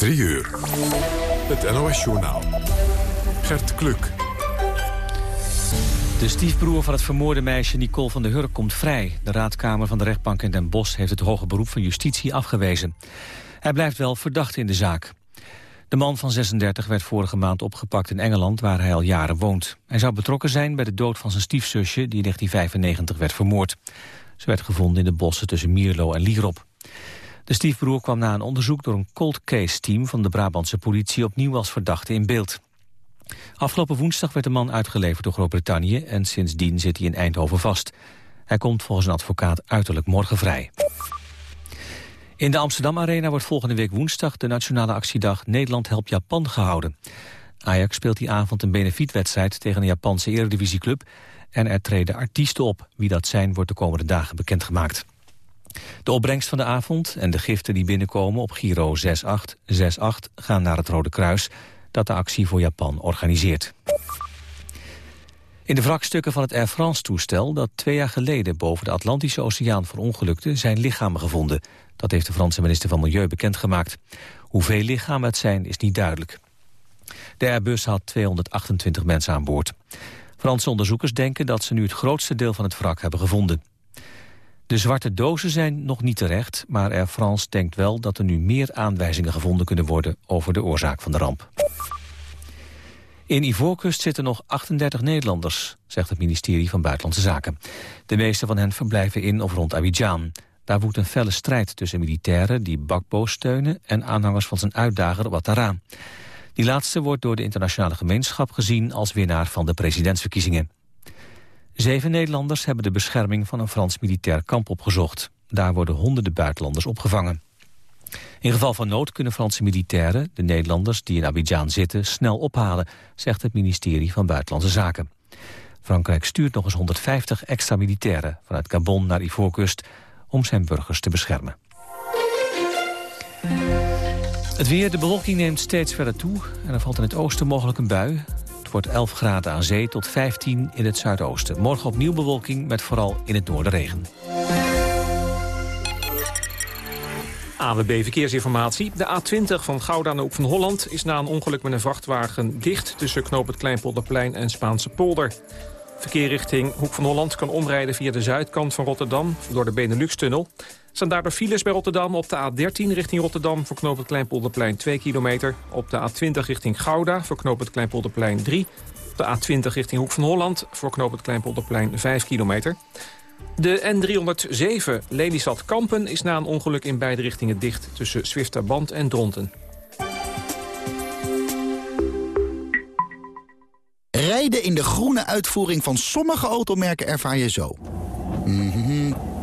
3 uur. Het NOS-journaal. Gert Kluk. De stiefbroer van het vermoorde meisje Nicole van der Hurk komt vrij. De raadkamer van de rechtbank in Den Bosch heeft het hoge beroep van justitie afgewezen. Hij blijft wel verdacht in de zaak. De man van 36 werd vorige maand opgepakt in Engeland, waar hij al jaren woont. Hij zou betrokken zijn bij de dood van zijn stiefzusje, die in 1995 werd vermoord. Ze werd gevonden in de bossen tussen Mierlo en Lierop. De stiefbroer kwam na een onderzoek door een cold case team van de Brabantse politie opnieuw als verdachte in beeld. Afgelopen woensdag werd de man uitgeleverd door Groot-Brittannië en sindsdien zit hij in Eindhoven vast. Hij komt volgens een advocaat uiterlijk morgen vrij. In de Amsterdam Arena wordt volgende week woensdag de nationale actiedag Nederland helpt Japan gehouden. Ajax speelt die avond een benefietwedstrijd tegen een Japanse eredivisieclub en er treden artiesten op. Wie dat zijn wordt de komende dagen bekendgemaakt. De opbrengst van de avond en de giften die binnenkomen op Giro 6868 gaan naar het Rode Kruis dat de actie voor Japan organiseert. In de wrakstukken van het Air France-toestel dat twee jaar geleden boven de Atlantische Oceaan verongelukte zijn lichamen gevonden. Dat heeft de Franse minister van Milieu bekendgemaakt. Hoeveel lichamen het zijn is niet duidelijk. De Airbus had 228 mensen aan boord. Franse onderzoekers denken dat ze nu het grootste deel van het wrak hebben gevonden. De zwarte dozen zijn nog niet terecht, maar Air France denkt wel dat er nu meer aanwijzingen gevonden kunnen worden over de oorzaak van de ramp. In Ivoorkust zitten nog 38 Nederlanders, zegt het ministerie van Buitenlandse Zaken. De meeste van hen verblijven in of rond Abidjan. Daar woedt een felle strijd tussen militairen die Bakbo steunen... en aanhangers van zijn uitdager Ouattara. Die laatste wordt door de internationale gemeenschap gezien... als winnaar van de presidentsverkiezingen. Zeven Nederlanders hebben de bescherming van een Frans militair kamp opgezocht. Daar worden honderden buitenlanders opgevangen. In geval van nood kunnen Franse militairen, de Nederlanders die in Abidjan zitten, snel ophalen, zegt het ministerie van Buitenlandse Zaken. Frankrijk stuurt nog eens 150 extra militairen vanuit Gabon naar Ivoorkust om zijn burgers te beschermen. Het weer, de bewolking neemt steeds verder toe en er valt in het oosten mogelijk een bui. Wordt 11 graden aan zee tot 15 in het zuidoosten. Morgen opnieuw bewolking met vooral in het noorden regen. AWB Verkeersinformatie. De A20 van Gouda naar Hoek van Holland is na een ongeluk met een vrachtwagen dicht... tussen knoop het Kleinpolderplein en Spaanse polder. Verkeer richting Hoek van Holland kan omrijden via de zuidkant van Rotterdam... door de Benelux-tunnel. Staan daardoor files bij Rotterdam op de A13 richting Rotterdam... voor knoop het Kleinpolderplein 2 kilometer. Op de A20 richting Gouda voor knoop het Kleinpolderplein 3. Op de A20 richting Hoek van Holland voor knoop het Kleinpolderplein 5 kilometer. De N307 Lelystad-Kampen is na een ongeluk in beide richtingen dicht... tussen Zwifterband en Dronten. Rijden in de groene uitvoering van sommige automerken ervaar je zo. Mhm,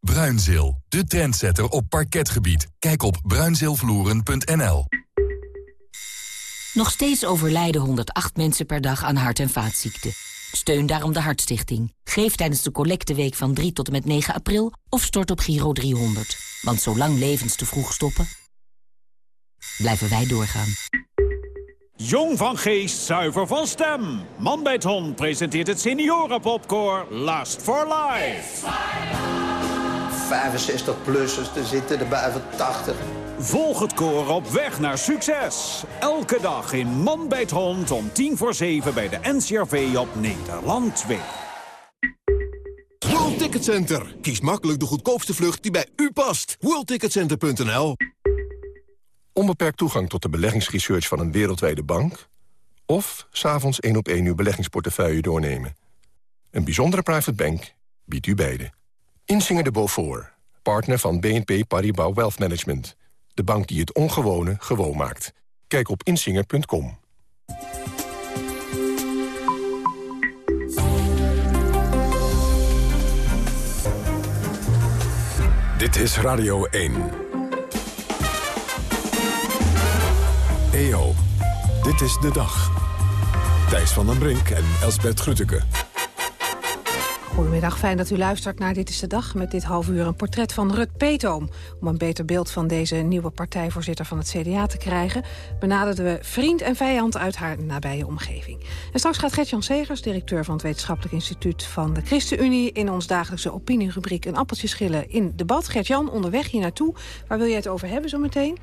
Bruinzeel, de trendsetter op parketgebied. Kijk op bruinzeelvloeren.nl. Nog steeds overlijden 108 mensen per dag aan hart- en vaatziekten. Steun daarom de Hartstichting. Geef tijdens de collecteweek van 3 tot en met 9 april of stort op Giro 300. Want zolang levens te vroeg stoppen, blijven wij doorgaan. Jong van geest, zuiver van stem. Man bij het hond presenteert het seniorenpopcore Last for Life. 65-plussers, er zitten er boven 80. Volg het koor op weg naar succes. Elke dag in Man bij het hond om tien voor zeven bij de NCRV op Nederland 2. World Ticket Center. Kies makkelijk de goedkoopste vlucht die bij u past. WorldTicketCenter.nl Onbeperkt toegang tot de beleggingsresearch van een wereldwijde bank... of s'avonds één op één uw beleggingsportefeuille doornemen. Een bijzondere private bank biedt u beide. Insinger de Beaufort, partner van BNP Paribas Wealth Management. De bank die het ongewone gewoon maakt. Kijk op insinger.com. Dit is Radio 1. EO, dit is de dag. Thijs van den Brink en Elsbert Grütke. Goedemiddag, fijn dat u luistert naar Dit is de Dag... met dit half uur een portret van Rut Peetoom. Om een beter beeld van deze nieuwe partijvoorzitter van het CDA te krijgen... benaderden we vriend en vijand uit haar nabije omgeving. En straks gaat Gertjan Segers, directeur van het Wetenschappelijk Instituut van de ChristenUnie... in ons dagelijkse opinierubriek een appeltje schillen in debat. Gertjan, onderweg hier naartoe. Waar wil jij het over hebben zometeen?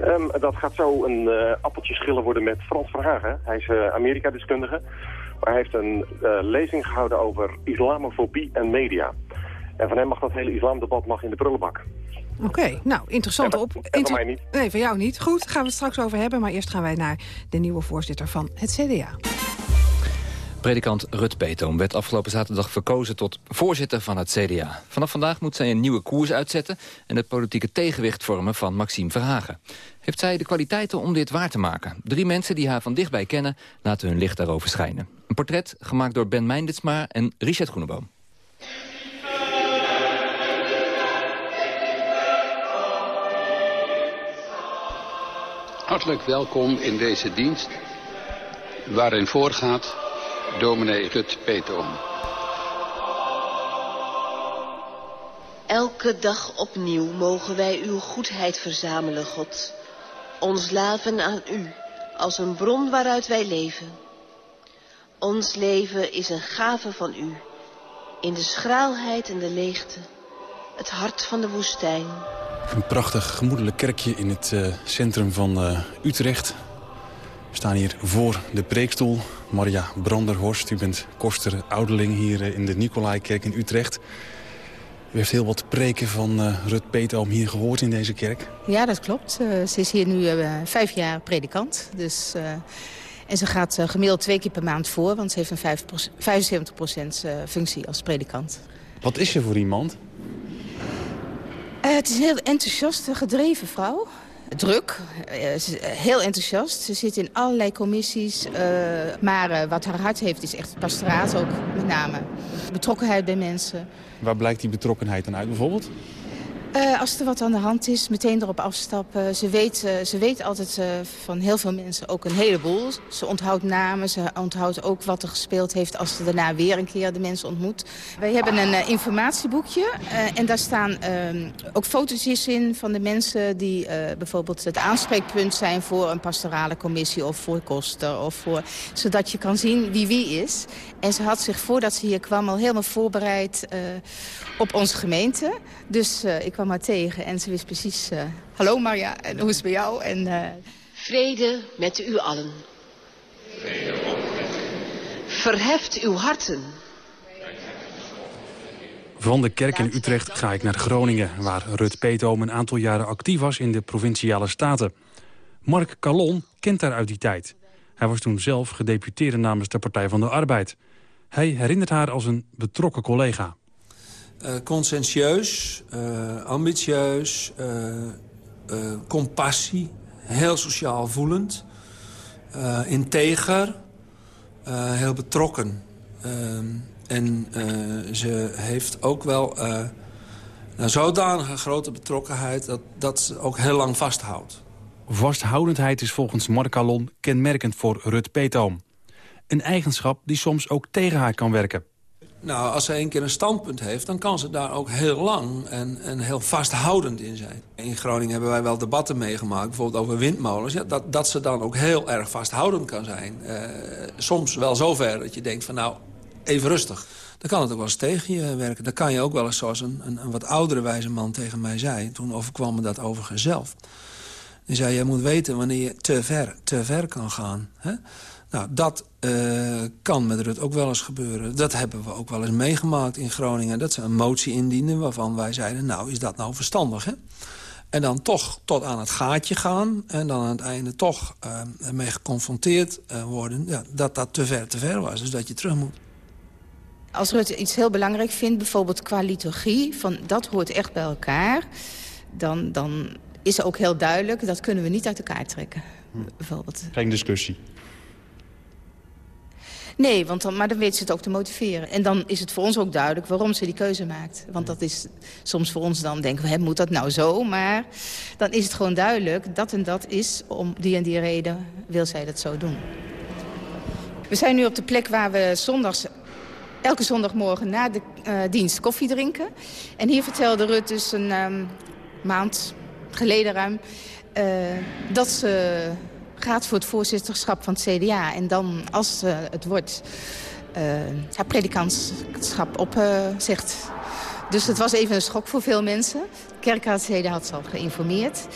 Um, dat gaat zo een uh, appeltje schillen worden met Frans Verhagen. Hij is uh, Amerika-deskundige. Hij heeft een uh, lezing gehouden over islamofobie en media. En van hem mag dat hele islamdebat mag in de prullenbak. Oké, okay, nou, interessante op... En van mij niet. Nee, van jou niet. Goed, gaan we het straks over hebben. Maar eerst gaan wij naar de nieuwe voorzitter van het CDA. Predikant Rut Peetoom werd afgelopen zaterdag verkozen tot voorzitter van het CDA. Vanaf vandaag moet zij een nieuwe koers uitzetten... en het politieke tegenwicht vormen van Maxime Verhagen. Heeft zij de kwaliteiten om dit waar te maken? Drie mensen die haar van dichtbij kennen laten hun licht daarover schijnen. Een portret gemaakt door Ben Meindetsma en Richard Groeneboom. Hartelijk welkom in deze dienst waarin voorgaat dominee Rut Peetoom. Elke dag opnieuw mogen wij uw goedheid verzamelen, God. Ons laven aan u, als een bron waaruit wij leven. Ons leven is een gave van u, in de schraalheid en de leegte, het hart van de woestijn. Een prachtig gemoedelijk kerkje in het uh, centrum van uh, Utrecht. We staan hier voor de preekstoel. Maria Branderhorst, u bent koster ouderling hier in de Nicolaikerk in Utrecht. U heeft heel wat preken van uh, Rut Peetoom hier gehoord in deze kerk. Ja, dat klopt. Uh, ze is hier nu uh, vijf jaar predikant. Dus, en ze gaat gemiddeld twee keer per maand voor... want ze heeft een 75% functie als predikant. Wat is ze voor iemand? het is een heel enthousiaste, gedreven vrouw druk, heel enthousiast. Ze zit in allerlei commissies. Uh, maar wat haar hart heeft is echt het pastoraat ook met name. Betrokkenheid bij mensen. Waar blijkt die betrokkenheid dan uit bijvoorbeeld? Uh, als er wat aan de hand is, meteen erop afstappen. Ze weet, ze weet altijd uh, van heel veel mensen ook een heleboel. Ze onthoudt namen, ze onthoudt ook wat er gespeeld heeft... als ze daarna weer een keer de mensen ontmoet. Wij hebben een informatieboekje en daar staan ehm, ook foto's in... van de mensen die bijvoorbeeld het aanspreekpunt zijn... voor een pastorale commissie of voor koster. Of voor, zodat je kan zien wie wie is. En ze had zich voordat ze hier kwam al helemaal voorbereid op onze gemeente. Dus ik kwam haar tegen en ze wist precies... Uh, Hallo Marja, en hoe is het bij jou? En, uh... Vrede met u allen. Verheft uw harten. Van de kerk in Utrecht ga ik naar Groningen... waar Rut Peetoom een aantal jaren actief was in de Provinciale Staten. Mark Calon kent haar uit die tijd. Hij was toen zelf gedeputeerde namens de Partij van de Arbeid. Hij herinnert haar als een betrokken collega. Uh, conscientieus, uh, ambitieus, uh, compassie, heel sociaal voelend, integer, heel betrokken. Ehm, en ze heeft ook wel een zodanige grote betrokkenheid dat, dat ze ook heel lang vasthoudt. Vasthoudendheid is volgens Mark Alon kenmerkend voor Rut Peetoom. Een eigenschap die soms ook tegen haar kan werken. Nou, als ze één keer een standpunt heeft... dan kan ze daar ook heel lang en, en heel vasthoudend in zijn. In Groningen hebben wij wel debatten meegemaakt, bijvoorbeeld over windmolens... Ja, dat, dat ze dan ook heel erg vasthoudend kan zijn. Uh, soms wel zover dat je denkt van nou, even rustig. Dan kan het ook wel eens tegen je werken. Dan kan je ook wel eens, zoals een, een, wat oudere wijze man tegen mij zei... toen overkwam me dat overigens zelf. Die zei, je moet weten wanneer je te ver, te ver kan gaan. Nou, dat uh, kan met Rut ook wel eens gebeuren. Dat hebben we ook wel eens meegemaakt in Groningen. Dat ze een motie indienden waarvan wij zeiden... nou, is dat nou verstandig, hè? En dan toch tot aan het gaatje gaan. En dan aan het einde toch uh, ermee geconfronteerd uh, worden... Ja, dat dat te ver te ver was. Dus dat je terug moet. Als Rut iets heel belangrijk vindt, bijvoorbeeld qua liturgie... van dat hoort echt bij elkaar... dan, dan is ook heel duidelijk, dat kunnen we niet uit elkaar trekken. Hm. Bijvoorbeeld. Geen discussie. Nee, want dan, maar dan weet ze het ook te motiveren. En dan is het voor ons ook duidelijk waarom ze die keuze maakt. Want dat is soms voor ons dan denken we, moet dat nou zo? Maar dan is het gewoon duidelijk, dat en dat is om die en die reden wil zij dat zo doen. We zijn nu op de plek waar we zondags elke zondagmorgen na de uh, dienst koffie drinken. En hier vertelde Rut dus een um, maand geleden ruim... Uh, dat ze gaat voor het voorzitterschap van het CDA. En dan, als uh, het wordt, haar predikantschap opzegt. dus het was even een schok voor veel mensen. De kerkraadsleden had ze al geïnformeerd.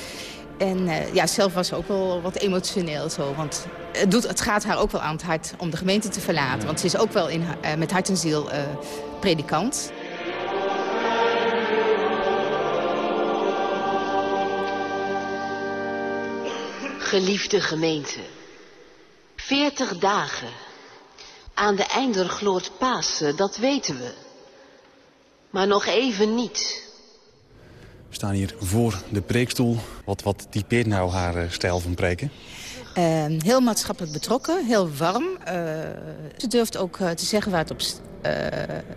En uh, ja, zelf was ze ook wel wat emotioneel zo. Want het, doet, het gaat haar ook wel aan het hart om de gemeente te verlaten. Want ze is ook wel in, uh, met hart en ziel uh, predikant. Geliefde gemeente. Veertig dagen. Aan de einder gloort Pasen, dat weten we. Maar nog even niet. We staan hier voor de preekstoel. Wat, wat typeert nou haar uh, stijl van preken? Uh, heel maatschappelijk betrokken, heel warm. Uh, ze durft ook uh, te zeggen waar het op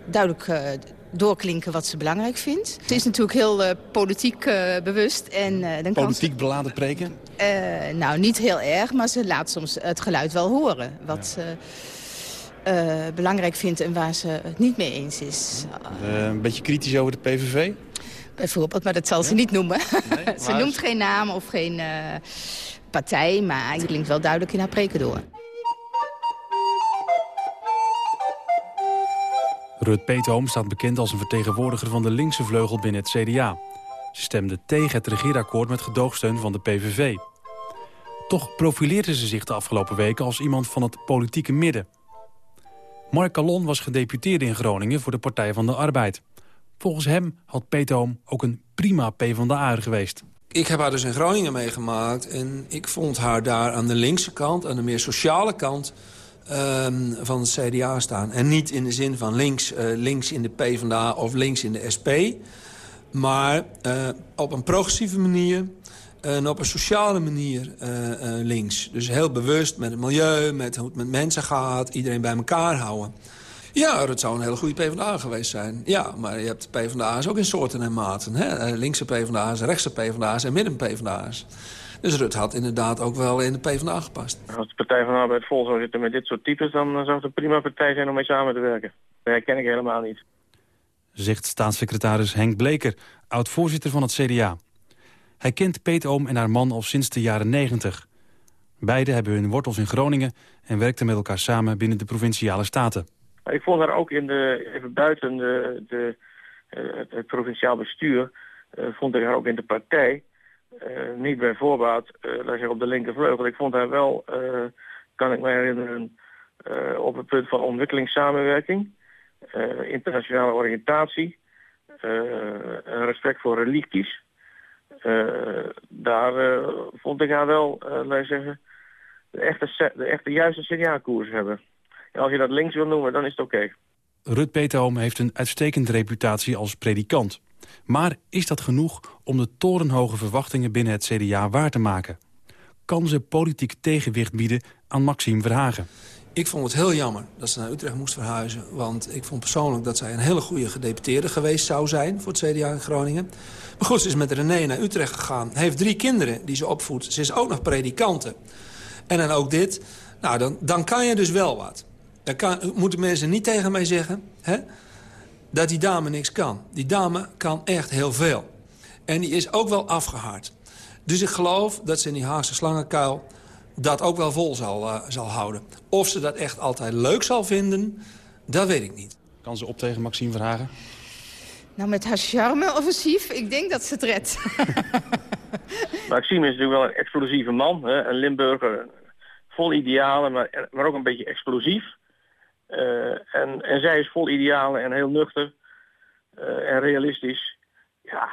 duidelijk doorklinken wat ze belangrijk vindt. Ze is natuurlijk heel politiek bewust. En, dan politiek kan beladen preken? Nou, niet heel erg, maar ze laat soms het geluid wel horen. Wat ze belangrijk vindt en waar ze het niet mee eens is. een beetje kritisch over de PVV? bijvoorbeeld, maar dat zal ze niet noemen. Nee, ze noemt geen naam of geen uh, partij, maar het klinkt wel duidelijk in haar preken door. Rut Peethoom staat bekend als een vertegenwoordiger van de linkse vleugel binnen het CDA. Ze stemde tegen het regeerakkoord met gedoogsteun van de PVV. Toch profileerde ze zich de afgelopen weken als iemand van het politieke midden. Mark Calon was gedeputeerde in Groningen voor de Partij van de Arbeid. Volgens hem had Peetoom ook een prima PvdA geweest. Ik heb haar dus in Groningen meegemaakt. En ik vond haar daar aan de linkse kant, aan de meer sociale kant... Um, van het CDA staan. En niet in de zin van links, uh, links in de PvdA of links in de SP. Maar uh, op een progressieve manier en op een sociale manier uh, links. Dus heel bewust met het milieu, met hoe het met mensen gaat... iedereen bij elkaar houden. Ja, dat zou een hele goede PvdA geweest zijn. Ja, maar je hebt PvdA's ook in soorten en maten. Hè? Eh, linkse PvdA's, rechtse PvdA's en midden PvdA's. Dus Rut had inderdaad ook wel in de PvdA gepast. Als de Partij van de Arbeid vol zou zitten met dit soort types... dan zou het een prima partij zijn om mee samen te werken. Dat herken ik helemaal niet. Zegt staatssecretaris Henk Bleker, oud-voorzitter van het CDA. Hij kent Peet Oom en haar man al sinds de jaren 90. Beiden hebben hun wortels in Groningen... en werkten met elkaar samen binnen de Provinciale Staten. Ik vond haar ook in de, even buiten de, de, uh, het provinciaal bestuur, uh, vond ik haar ook in de partij. Uh, niet bij voorbaat, laat zeggen op de linkervleugel. Ik vond haar wel, kan ik me herinneren, op het punt van ontwikkelingssamenwerking, internationale oriëntatie, respect voor religies. daar vond ik haar wel, laat zeggen, de echte, de echte juiste signaalkoers hebben. En als je dat links wil noemen, dan is het oké. Rut Peterhoom heeft een uitstekende reputatie als predikant. Maar is dat genoeg om de torenhoge verwachtingen binnen het CDA waar te maken? Kan ze politiek tegenwicht bieden aan Maxime Verhagen? Ik vond het heel jammer dat ze naar Utrecht moest verhuizen. Want ik vond persoonlijk dat zij een hele goede gedeputeerde geweest zou zijn... voor het CDA in Groningen. Maar goed, ze is met René naar Utrecht gegaan. Heeft drie kinderen die ze opvoedt. Ze is ook nog predikante. En dan ook dit. Nou, dan, dan kan je dus wel wat. Dan kan, moeten mensen niet tegen mij zeggen hè, dat die dame niks kan. Die dame kan echt heel veel. En die is ook wel afgehaard. Dus ik geloof dat ze in die Haagse slangenkuil dat ook wel vol zal, uh, zal houden. Of ze dat echt altijd leuk zal vinden, dat weet ik niet. Kan ze op tegen Maxime Verhagen? Nou, met haar charme-offensief, ik denk dat ze het redt. Maxime is natuurlijk wel een explosieve man. Hè? Een Limburger, vol idealen, maar, maar ook een beetje explosief. Uh, en, en zij is vol idealen en heel nuchter uh, en realistisch. Ja,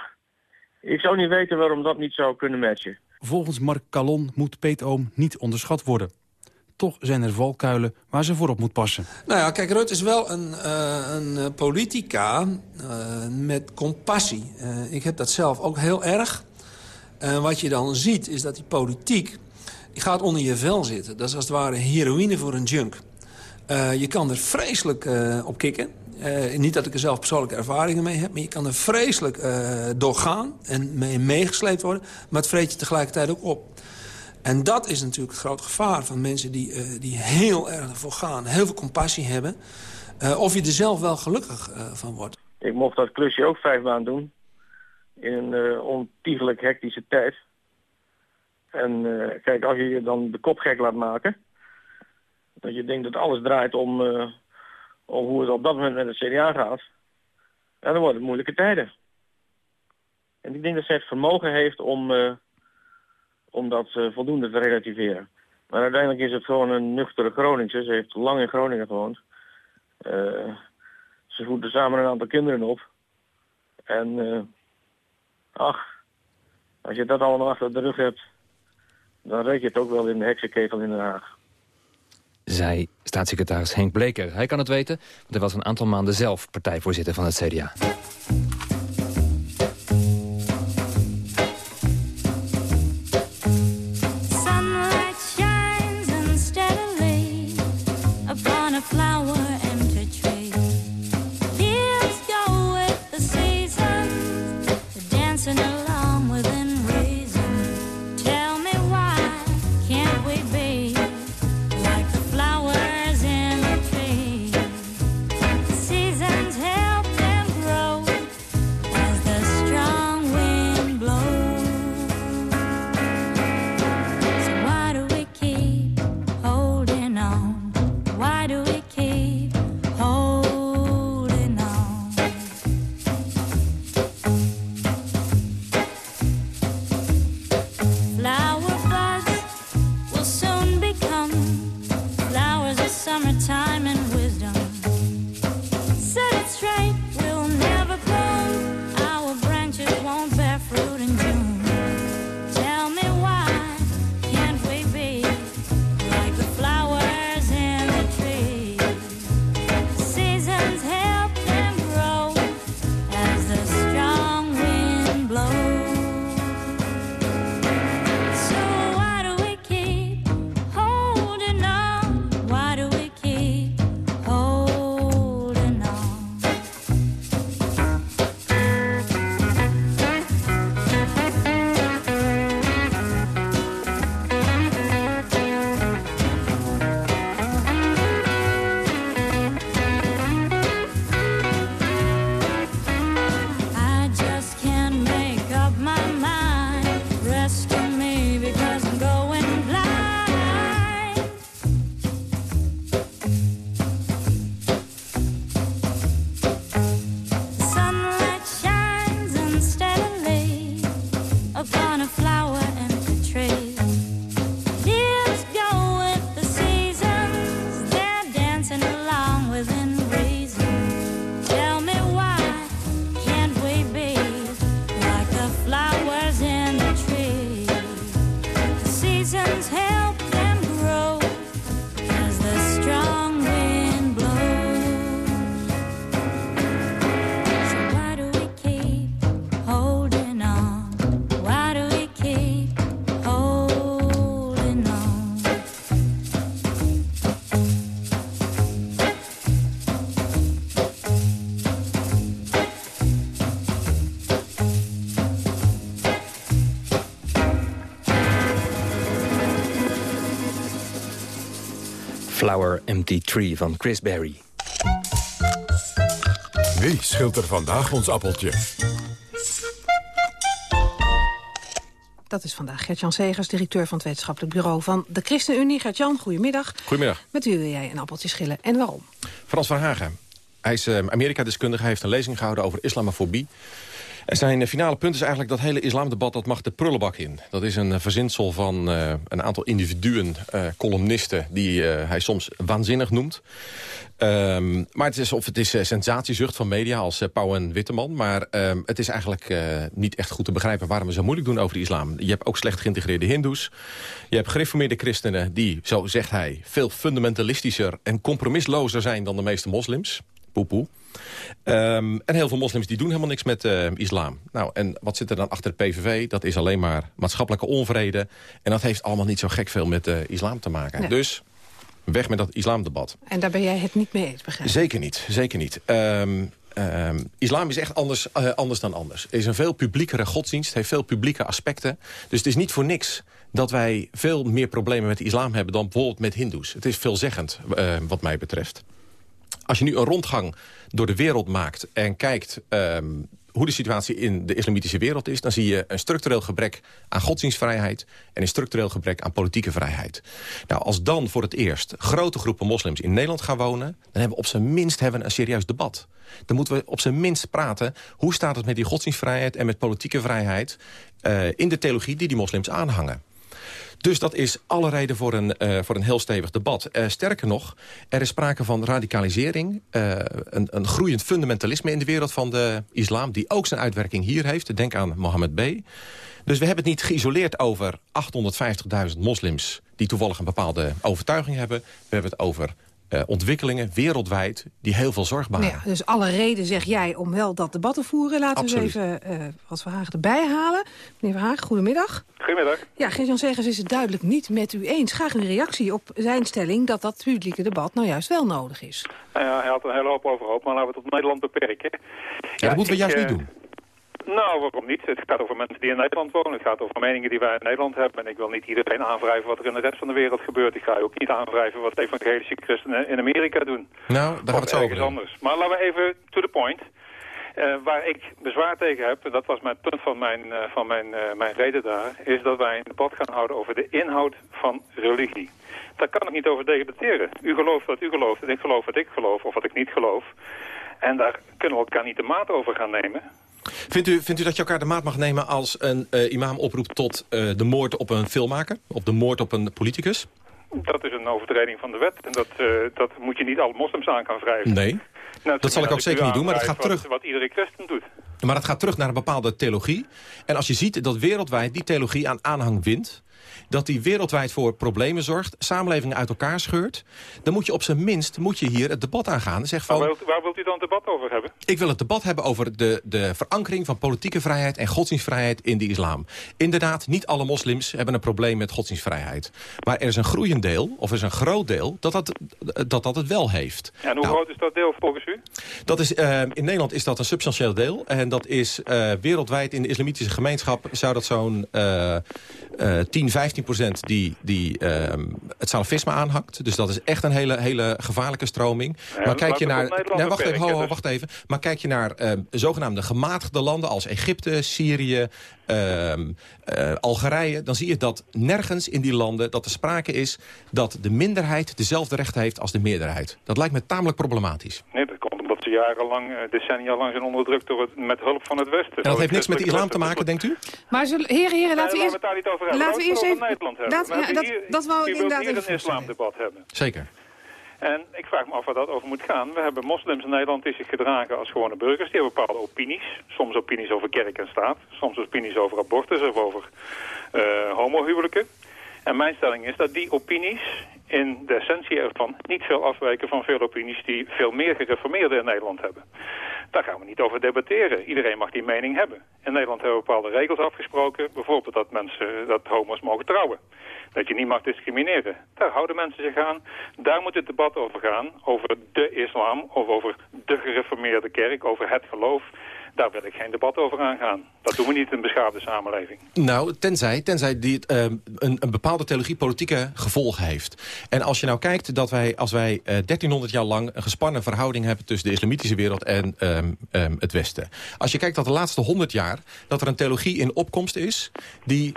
ik zou niet weten waarom dat niet zou kunnen matchen. Volgens Mark Calon moet Peet Oom niet onderschat worden. Toch zijn er valkuilen waar ze voorop moet passen. Nou ja, kijk, Rut is wel een, uh, een politica met compassie. ik heb dat zelf ook heel erg. En wat je dan ziet is dat die politiek... die gaat onder je vel zitten. Dat is als het ware heroïne voor een junk. Je kan er vreselijk op kicken. Uh, niet dat ik er zelf persoonlijke ervaringen mee heb... maar je kan er vreselijk doorgaan en mee meegesleept worden... maar het vreet je tegelijkertijd ook op. En dat is natuurlijk het grote gevaar van mensen die, uh, die heel erg ervoor gaan. Heel veel compassie hebben. Uh, of je er zelf wel gelukkig uh, van wordt. Ik mocht dat klusje ook vijf maanden doen. In een ontiegelijk hectische tijd. En kijk, als je je dan de kop gek laat maken... dat je denkt dat alles draait om, om hoe het op dat moment met het CDA gaat... Ja, dan worden het moeilijke tijden. En ik denk dat zij het vermogen heeft om, uh, om dat uh, voldoende te relativeren. Maar uiteindelijk is het gewoon een nuchtere Groningse. Ze heeft lang in Groningen gewoond. Uh, ze voeden samen een aantal kinderen op. En ach, als je dat allemaal achter de rug hebt... dan red je het ook wel in de heksenketel in Den Haag. Zij staatssecretaris Henk Bleker. Hij kan het weten, want hij was een aantal maanden zelf partijvoorzitter van het CDA. Flower Empty Tree van Chris Berry. Wie schilt er vandaag ons appeltje? Dat is vandaag Gert-Jan Segers, directeur van het wetenschappelijk bureau van de ChristenUnie. Gert-Jan, goedemiddag. Goedemiddag. Met wie wil jij een appeltje schillen en waarom? Frans van Hagen. Hij is uh, Amerika-deskundige, hij heeft een lezing gehouden over islamofobie. Zijn finale punt is eigenlijk dat hele islamdebat... dat mag de prullenbak in. Dat is een verzinsel van uh, een aantal individuen, uh, columnisten... die hij soms waanzinnig noemt. Um, maar het is, of het is sensatiezucht van media als Pauw en Witteman. Maar um, het is eigenlijk niet echt goed te begrijpen... waarom we zo moeilijk doen over de islam. Je hebt ook slecht geïntegreerde hindoes. Je hebt gereformeerde christenen die, zo zegt hij... veel fundamentalistischer en compromislozer zijn dan de meeste moslims. Poepoe. Um, en heel veel moslims die doen helemaal niks met uh, islam. Nou, en wat zit er dan achter de PVV? Dat is alleen maar maatschappelijke onvrede. En dat heeft allemaal niet zo gek veel met uh, islam te maken. Nee. Dus weg met dat islamdebat. En daar ben jij het niet mee eens, begrijp Zeker niet, zeker niet. Um, Um, islam is echt anders, uh, anders dan anders. Het is een veel publiekere godsdienst, heeft veel publieke aspecten. Dus het is niet voor niks dat wij veel meer problemen met de islam hebben... dan bijvoorbeeld met hindoes. Het is veelzeggend, wat mij betreft. Als je nu een rondgang door de wereld maakt en kijkt... Ehm, hoe de situatie in de islamitische wereld is... dan zie je een structureel gebrek aan godsdienstvrijheid... en een structureel gebrek aan politieke vrijheid. Nou, als dan voor het eerst grote groepen moslims in Nederland gaan wonen... dan hebben we op zijn minst hebben een serieus debat. Dan moeten we op zijn minst praten... hoe staat het met die godsdienstvrijheid en met politieke vrijheid... Uh, in de theologie die die moslims aanhangen. Dus dat is alle reden voor een, uh, voor een heel stevig debat. Uh, sterker nog, er is sprake van radicalisering. Uh, een, een groeiend fundamentalisme in de wereld van de islam... die ook zijn uitwerking hier heeft. Denk aan Mohammed B. Dus we hebben het niet geïsoleerd over 850.000 moslims... die toevallig een bepaalde overtuiging hebben. We hebben het over uh, ontwikkelingen wereldwijd die heel veel zorg baren. Ja, dus alle reden zeg jij om wel dat debat te voeren. Laten Absoluut. we eens even uh, wat Verhagen erbij halen. Meneer Verhagen, goedemiddag. Goedemiddag. Ja, Gert-Jan Segers is het duidelijk niet met u eens. Graag een reactie op zijn stelling dat dat publieke debat nou juist wel nodig is. Nou ja, hij had een hele hoop overhoop, maar laten we het op Nederland beperken. Ja, ja dat moeten we juist uh, niet doen. Nou, waarom niet? Het gaat over mensen die in Nederland wonen. Het gaat over meningen die wij in Nederland hebben. En ik wil niet iedereen aanwrijven wat er in de rest van de wereld gebeurt. Ik ga ook niet aanwrijven wat evangelische christenen in Amerika doen. Nou, daar gaan we het zo over anders. Maar laten we even to the point. Uh, waar ik bezwaar tegen heb, en dat was mijn punt van mijn, uh, van mijn, uh, mijn reden daar... is dat wij een debat gaan houden over de inhoud van religie. Daar kan ik niet over debatteren. U gelooft wat u gelooft en ik geloof wat ik geloof of wat ik niet geloof. En daar kunnen we elkaar niet de maat over gaan nemen. Vindt u, vindt u dat je elkaar de maat mag nemen als een uh, imam oproept tot uh, de moord op een filmmaker? Op de moord op een politicus? Dat is een overtreding van de wet. En dat, uh, dat moet je niet alle moslims aan gaan wrijven. Nee, nou, dat zal ik ook zeker niet doen, maar dat gaat wat, terug... Wat iedere christen doet. Maar dat gaat terug naar een bepaalde theologie. En als je ziet dat wereldwijd die theologie aan aanhang wint dat die wereldwijd voor problemen zorgt... samenlevingen uit elkaar scheurt... dan moet je op zijn minst moet je hier het debat aangaan. Zeg van, waar, wilt, waar wilt u dan het debat over hebben? Ik wil het debat hebben over de, de verankering van politieke vrijheid... en godsdienstvrijheid in de islam. Inderdaad, niet alle moslims hebben een probleem met godsdienstvrijheid. Maar er is een groeiend deel, of er is een groot deel... dat dat, dat, dat het wel heeft. En hoe nou, groot is dat deel volgens u? Dat is, uh, in Nederland is dat een substantieel deel. En dat is uh, wereldwijd in de islamitische gemeenschap... zou dat zo'n uh, 10, 15 procent die, die uh, het salafisme aanhangt. Dus dat is echt een hele, hele gevaarlijke stroming. Ja, maar kijk je naar... Nee, wacht, even, ho, ho, wacht even. Maar kijk je naar uh, zogenaamde gematigde landen als Egypte, Syrië... Uh, uh, Algerije, dan zie je dat nergens in die landen dat er sprake is dat de minderheid dezelfde rechten heeft als de meerderheid. Dat lijkt me tamelijk problematisch. Nee, dat omdat ze jarenlang, decennia lang zijn onderdrukt door het, met hulp van het Westen. En dat heeft niks met de islam te maken, denkt u? Maar zullen, heren, heren, laten we eerst... het daar niet over hebben. Laten we eerst even... Nederland hebben. Laten, dat, hier, dat wou ik inderdaad hier even een islamdebat hebben. Zeker. En ik vraag me af waar dat over moet gaan. We hebben moslims in Nederland die zich gedragen als gewone burgers. Die hebben bepaalde opinies. Soms opinies over kerk en staat. Soms opinies over abortus of over uh, homohuwelijken. En mijn stelling is dat die opinies in de essentie ervan niet veel afwijken van veel opinies die veel meer gereformeerden in Nederland hebben. Daar gaan we niet over debatteren. Iedereen mag die mening hebben. In Nederland hebben we bepaalde regels afgesproken. Bijvoorbeeld dat mensen, dat homo's mogen trouwen. Dat je niet mag discrimineren. Daar houden mensen zich aan. Daar moet het debat over gaan. Over de islam of over de gereformeerde kerk. Over het geloof. Daar wil ik geen debat over aangaan. Dat doen we niet in een beschaafde samenleving. Nou, tenzij, tenzij die uh, een, een, bepaalde theologie politieke gevolgen heeft. En als je nou kijkt dat wij, als wij uh, 1300 jaar lang... een gespannen verhouding hebben tussen de islamitische wereld en um, um, het Westen. Als je kijkt dat de laatste 100 jaar... dat er een theologie in opkomst is die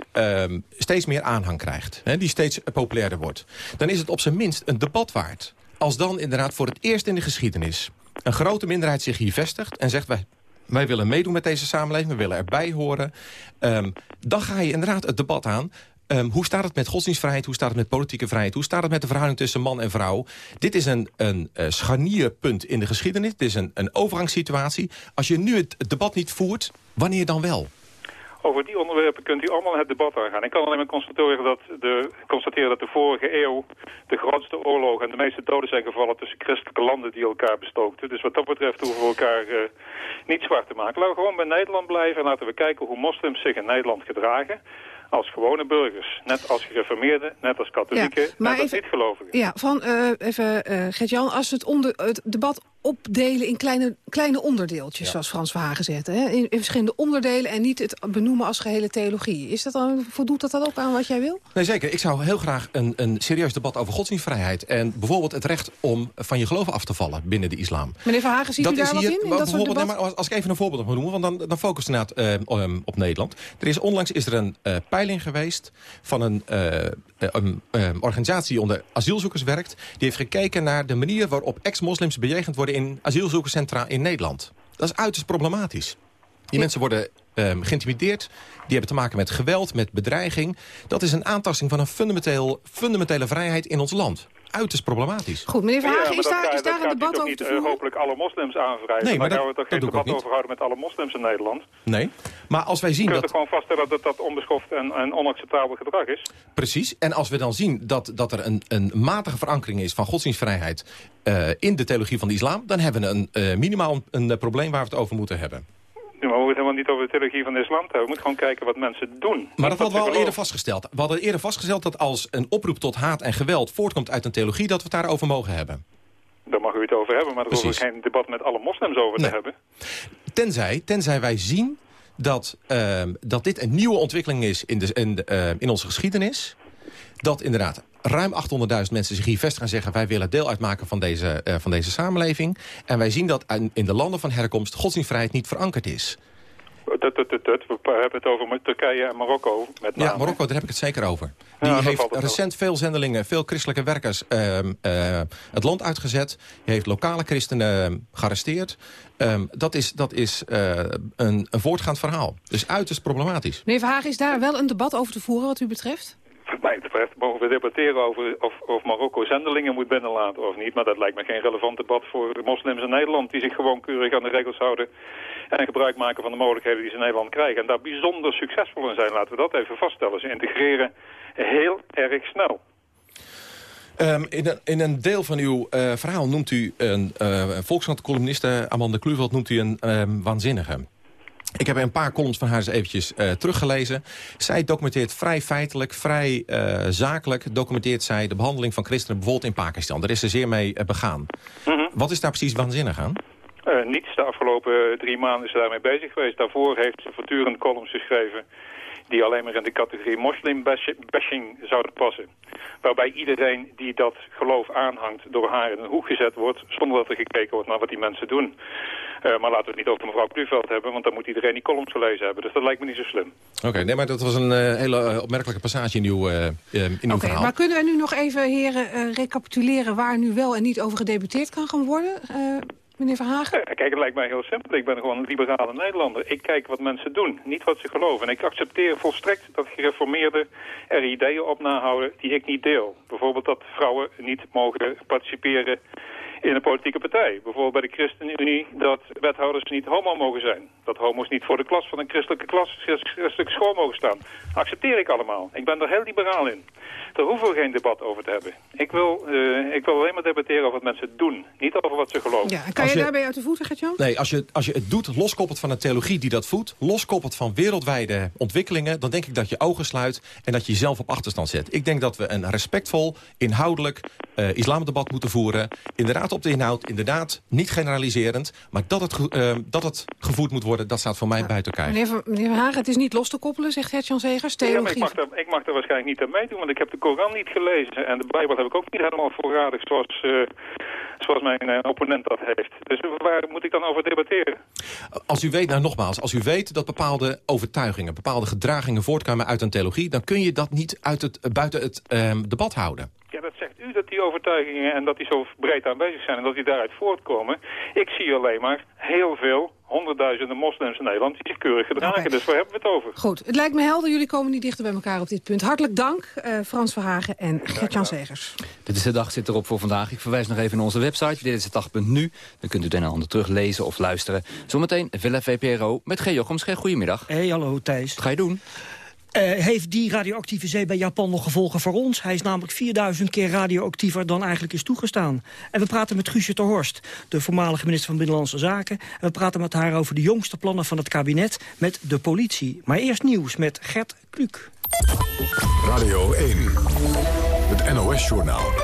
steeds meer aanhang krijgt. Hè, die steeds populairder wordt. Dan is het op zijn minst een debat waard. Als dan inderdaad voor het eerst in de geschiedenis... een grote minderheid zich hier vestigt en zegt... wij wij willen meedoen met deze samenleving, we willen erbij horen. Um, dan ga je inderdaad het debat aan. Um, hoe staat het met godsdienstvrijheid? Hoe staat het met politieke vrijheid? Hoe staat het met de verhouding tussen man en vrouw? Dit is een, een uh, scharnierpunt in de geschiedenis. Dit is een, een overgangssituatie. Als je nu het debat niet voert, wanneer dan wel? Over die onderwerpen kunt u allemaal het debat aangaan. Ik kan alleen maar constateren dat de, constateren dat de vorige eeuw de grootste oorlog en de meeste doden zijn gevallen tussen christelijke landen die elkaar bestookten. Dus wat dat betreft hoeven we elkaar uh, niet zwart te maken. Laten we gewoon bij Nederland blijven en laten we kijken hoe moslims zich in Nederland gedragen als gewone burgers. Net als gereformeerden, net als katholieken, ja, net als niet-gelovigen. Ja, van uh, even uh, Gert-Jan, als het, onder, het debat opdelen in kleine, kleine onderdeeltjes, zoals Frans Verhagen zegt. Hè? In, in, verschillende onderdelen en niet het benoemen als gehele theologie. Is dat dan, voldoet dat dan ook aan wat jij wil? Nee, zeker. Ik zou heel graag een, een serieus debat over godsdienstvrijheid... en bijvoorbeeld het recht om van je geloof af te vallen binnen de islam. Meneer Verhagen, ziet dat u daar is wat hier, in? in dat soort nee, maar als ik even een voorbeeld mag noemen... want dan, dan focust inderdaad uh, op Nederland. Er is, onlangs is er een uh, peiling geweest van een, uh, een organisatie die onder asielzoekers werkt. Die heeft gekeken naar de manier waarop ex-moslims bejegend worden... in asielzoekerscentra in Nederland. Dat is uiterst problematisch. Die mensen worden um, geïntimideerd. Die hebben te maken met geweld, met bedreiging. Dat is een aantasting van een fundamenteel, fundamentele vrijheid in ons land uiterst problematisch. Goed, meneer Verhagen, ja, is daar, is daar een debat over niet, te voeren? Uh, hopelijk alle moslims aanvrijden. Nee, maar dan dat, gaan we toch geen debat over houden met alle moslims in Nederland? Nee, maar als wij zien dat... toch gewoon vaststellen dat dat onbeschoft en, en onacceptabel gedrag is? Precies, en als we dan zien dat, dat er een, een matige verankering is van godsdienstvrijheid... Uh, in de theologie van de islam, dan hebben we een, uh, minimaal een, een probleem waar we het over moeten hebben. We hoeven helemaal niet over de theologie van de islam hebben. We moeten gewoon kijken wat mensen doen. Maar dat hadden we al eerder vastgesteld. We hadden eerder vastgesteld dat als een oproep tot haat en geweld voortkomt uit een theologie... dat we het daarover mogen hebben. Daar mag u het over hebben, maar daar hoeven we geen debat met alle moslims over nee. te hebben. Tenzij, tenzij wij zien dat, uh, dat dit een nieuwe ontwikkeling is in, de, in, de, uh, in onze geschiedenis. Dat inderdaad ruim 800.000 mensen zich hier vestigen en zeggen... wij willen deel uitmaken van deze, uh, van deze samenleving. En wij zien dat in de landen van herkomst godsdienstvrijheid niet verankerd is. Dat, dat, dat, we hebben het over Turkije en Marokko met name. Ja, Marokko, daar heb ik het zeker over. Die ja, heeft recent veel zendelingen, veel christelijke werkers uh, uh, het land uitgezet. Die heeft lokale christenen gearresteerd. Um, dat is, dat is uh, een, een voortgaand verhaal. Dus uiterst problematisch. Meneer Verhagen, is daar wel een debat over te voeren wat u betreft? Wat mij betreft mogen we debatteren over of, of Marokko zendelingen moet binnenlaten of niet. Maar dat lijkt me geen relevant debat voor de moslims in Nederland... die zich gewoon keurig aan de regels houden en gebruik maken van de mogelijkheden die ze in Nederland krijgen. En daar bijzonder succesvol in zijn, laten we dat even vaststellen. Ze integreren heel erg snel. Um, in, een, in, een, deel van uw uh, verhaal noemt u een uh, Volkskrant-columniste, Amanda Kluveld, noemt u een um, waanzinnige. Ik heb een paar columns van haar eens eventjes uh, teruggelezen. Zij documenteert vrij feitelijk, vrij uh, zakelijk... documenteert zij de behandeling van christenen bijvoorbeeld in Pakistan. Daar is ze zeer mee uh, begaan. Mm -hmm. Wat is daar precies waanzinnig aan? Niets. De afgelopen drie maanden is ze daarmee bezig geweest. Daarvoor heeft ze voortdurend columns geschreven die alleen maar in de categorie moslim-bashing zouden passen. Waarbij iedereen die dat geloof aanhangt door haar in een hoek gezet wordt... zonder dat er gekeken wordt naar wat die mensen doen. Uh, maar laten we het niet over mevrouw Kluveld hebben... want dan moet iedereen die columns gelezen hebben. Dus dat lijkt me niet zo slim. Oké, okay, nee, maar dat was een uh, hele opmerkelijke passage in uw, uh, in uw okay, verhaal. Maar kunnen we nu nog even, heren, recapituleren... waar nu wel en niet over gedebuteerd kan gaan worden... Meneer Verhagen? Ja, kijk, het lijkt mij heel simpel. Ik ben gewoon een liberale Nederlander. Ik kijk wat mensen doen, niet wat ze geloven. En ik accepteer volstrekt dat gereformeerden er ideeën op nahouden die ik niet deel. Bijvoorbeeld dat vrouwen niet mogen participeren in een politieke partij. Bijvoorbeeld bij de ChristenUnie dat wethouders niet homo mogen zijn. Dat homo's niet voor de klas van een christelijke klas, christelijke school mogen staan. Accepteer ik allemaal. Ik ben er heel liberaal in. Daar hoeven we geen debat over te hebben. Ik wil, uh, ik wil alleen maar debatteren over wat mensen doen. Niet over wat ze geloven. Ja, kan je, je daarbij uit de voeten, Gert-Jan? Nee, als je, als je het doet, loskoppelt van een theologie die dat voedt... loskoppelt van wereldwijde ontwikkelingen... dan denk ik dat je ogen sluit en dat je jezelf op achterstand zet. Ik denk dat we een respectvol, inhoudelijk uh, islamdebat moeten voeren. Inderdaad op de inhoud, inderdaad niet generaliserend... maar dat het, uh, dat het gevoerd moet worden, dat staat voor mij ja. buiten kijf. Meneer, meneer Hagen, het is niet los te koppelen, zegt Gert-Jan Zegers. Theologie... Ja, ik, mag er, ik mag er waarschijnlijk niet aan meedoen, want ik heb de Koran niet gelezen. En de Bijbel heb ik ook niet helemaal voorradig zoals, uh, zoals mijn uh, opponent dat heeft. Dus waar moet ik dan over debatteren? Als u weet, nou nogmaals, als u weet dat bepaalde overtuigingen, bepaalde gedragingen voortkomen uit een theologie, dan kun je dat niet uit het, buiten het um, debat houden. Ja, dat zegt u dat die overtuigingen en dat die zo breed aanwezig zijn en dat die daaruit voortkomen. Ik zie alleen maar heel veel honderdduizenden moslims in Nederland die zich keurig gedragen. Okay. Dus waar hebben we het over? Goed, het lijkt me helder. Jullie komen niet dichter bij elkaar op dit punt. Hartelijk dank, uh, Frans Verhagen en Gert-Jan Segers. Dit is de dag zit erop voor vandaag. Ik verwijs nog even naar onze website. Dit is het dag.nu. Dan kunt u den ander teruglezen of luisteren. Zometeen Villa VPRO met G. Jochems. G. Goedemiddag. Hey, hallo Thijs. Wat ga je doen? Uh, heeft die radioactieve zee bij Japan nog gevolgen voor ons? Hij is namelijk 4000 keer radioactiever dan eigenlijk is toegestaan. En we praten met Guusje ter Horst, de voormalige minister van Binnenlandse Zaken. En we praten met haar over de jongste plannen van het kabinet met de politie. Maar eerst nieuws met Gert Kluk. Radio 1, het NOS-journaal.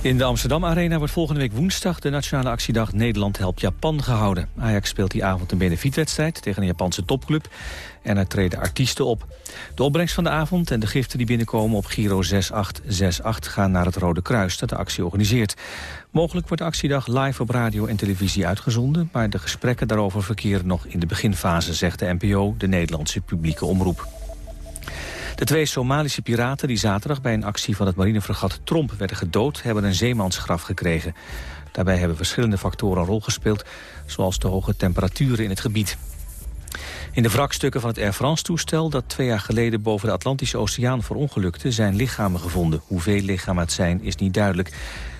In de Amsterdam Arena wordt volgende week woensdag de nationale actiedag Nederland helpt Japan gehouden. Ajax speelt die avond een benefietwedstrijd tegen een Japanse topclub en er treden artiesten op. De opbrengst van de avond en de giften die binnenkomen op Giro 6868 gaan naar het Rode Kruis dat de actie organiseert. Mogelijk wordt de actiedag live op radio en televisie uitgezonden, maar de gesprekken daarover verkeren nog in de beginfase, zegt de NPO, de Nederlandse publieke omroep. De twee Somalische piraten die zaterdag bij een actie van het marinefregat Tromp werden gedood... hebben een zeemansgraf gekregen. Daarbij hebben verschillende factoren een rol gespeeld... zoals de hoge temperaturen in het gebied. In de wrakstukken van het Air France-toestel dat twee jaar geleden boven de Atlantische Oceaan verongelukte zijn lichamen gevonden. Hoeveel lichamen het zijn is niet duidelijk.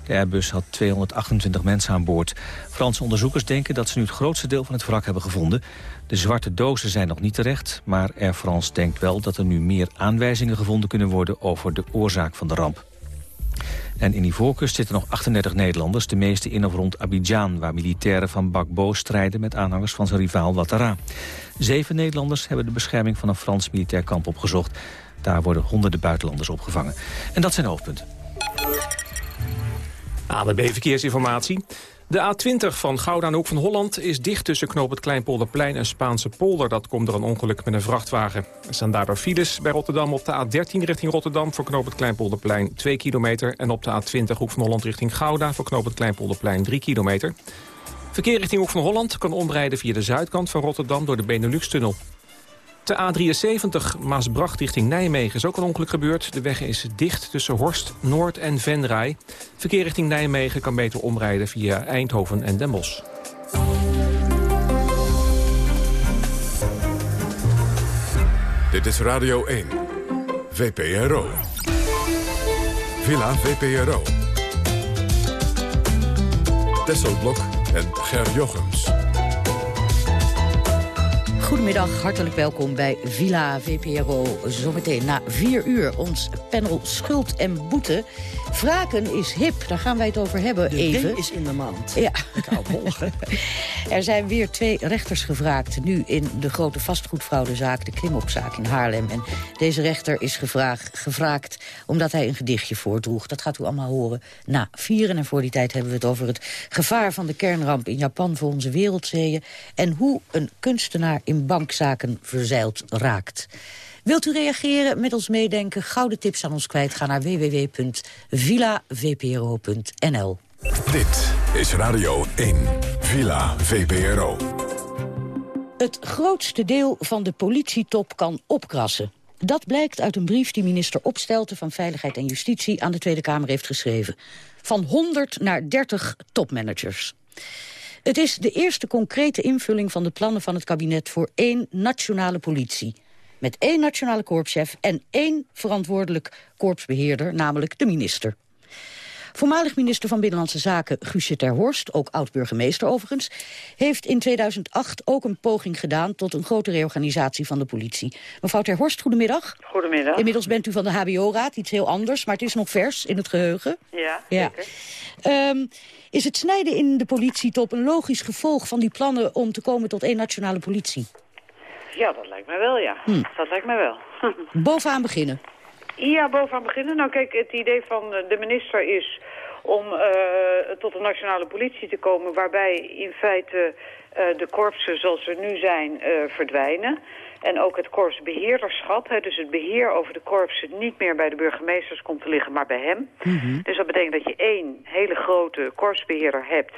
De Airbus had 228 mensen aan boord. Franse onderzoekers denken dat ze nu het grootste deel van het wrak hebben gevonden. De zwarte dozen zijn nog niet terecht, maar Air France denkt wel dat er nu meer aanwijzingen gevonden kunnen worden over de oorzaak van de ramp. En in Ivoorkust zitten nog 38 Nederlanders, de meeste in of rond Abidjan... waar militairen van Bakbo strijden met aanhangers van zijn rivaal Ouattara. Zeven Nederlanders hebben de bescherming van een Frans militair kamp opgezocht. Daar worden honderden buitenlanders opgevangen. En dat zijn de hoofdpunten. ANB Verkeersinformatie. De A20 van Gouda en Hoek van Holland is dicht tussen knoop het Kleinpolderplein en Spaanse polder. Dat komt door een ongeluk met een vrachtwagen. Er staan daardoor files bij Rotterdam op de A13 richting Rotterdam... voor knoop het Kleinpolderplein 2 kilometer. En op de A20 Hoek van Holland richting Gouda voor knoop het Kleinpolderplein 3 kilometer. Verkeer richting Hoek van Holland kan omrijden via de zuidkant van Rotterdam... door de Benelux-tunnel. De A73 Maasbracht richting Nijmegen is ook een ongeluk gebeurd. De weg is dicht tussen Horst, Noord en Venray. Verkeer richting Nijmegen kan beter omrijden via Eindhoven en Den Bosch. Dit is Radio 1. VPRO. Villa VPRO. Tesselblok en Ger Jochems. Goedemiddag, hartelijk welkom bij Villa VPRO. Zometeen na vier uur ons panel Schuld en Boete. Wraken is hip, daar gaan wij het over hebben de even. is in de maand. Ja. Het Er zijn weer twee rechters gevraagd. Nu in de grote vastgoedfraudezaak, de Krimopzaak in Haarlem. En deze rechter is gevraagd, gevraagd omdat hij een gedichtje voordroeg. Dat gaat u allemaal horen na vieren. En voor die tijd hebben we het over het gevaar van de kernramp in Japan voor onze wereldzeeën. En hoe een kunstenaar in bankzaken verzeild raakt. Wilt u reageren, met ons meedenken, gouden tips aan ons kwijt? Ga naar www.villavpro.nl. Dit is Radio 1, Villa VPRO. Het grootste deel van de politietop kan opkrassen. Dat blijkt uit een brief die minister Opstelten van Veiligheid en Justitie aan de Tweede Kamer heeft geschreven. Van 100 naar 30 topmanagers. Het is de eerste concrete invulling van de plannen van het kabinet voor één nationale politie. Met één nationale korpschef en één verantwoordelijk korpsbeheerder, namelijk de minister. Voormalig minister van Binnenlandse Zaken Guusje ter Horst, ook oud-burgemeester overigens, heeft in 2008 ook een poging gedaan tot een grote reorganisatie van de politie. Mevrouw ter Horst, goedemiddag. Goedemiddag. Inmiddels bent u van de HBO-raad, iets heel anders, maar het is nog vers in het geheugen. Ja, Ja. zeker. Ehm, is het snijden in de politietop een logisch gevolg van die plannen om te komen tot één nationale politie? Ja, dat lijkt mij wel, ja. Hm. Dat lijkt mij wel. Bovenaan beginnen. ja, bovenaan beginnen. Nou kijk, het idee van eh, de minister is om eh, tot een nationale politie te komen... waarbij in feite eh, de korpsen zoals ze nu zijn verdwijnen. En ook het korpsbeheerderschap, hè, dus het beheer over de korpsen... niet meer bij de burgemeesters komt te liggen, maar bij hem. Dus dat betekent dat je één hele grote korpsbeheerder hebt...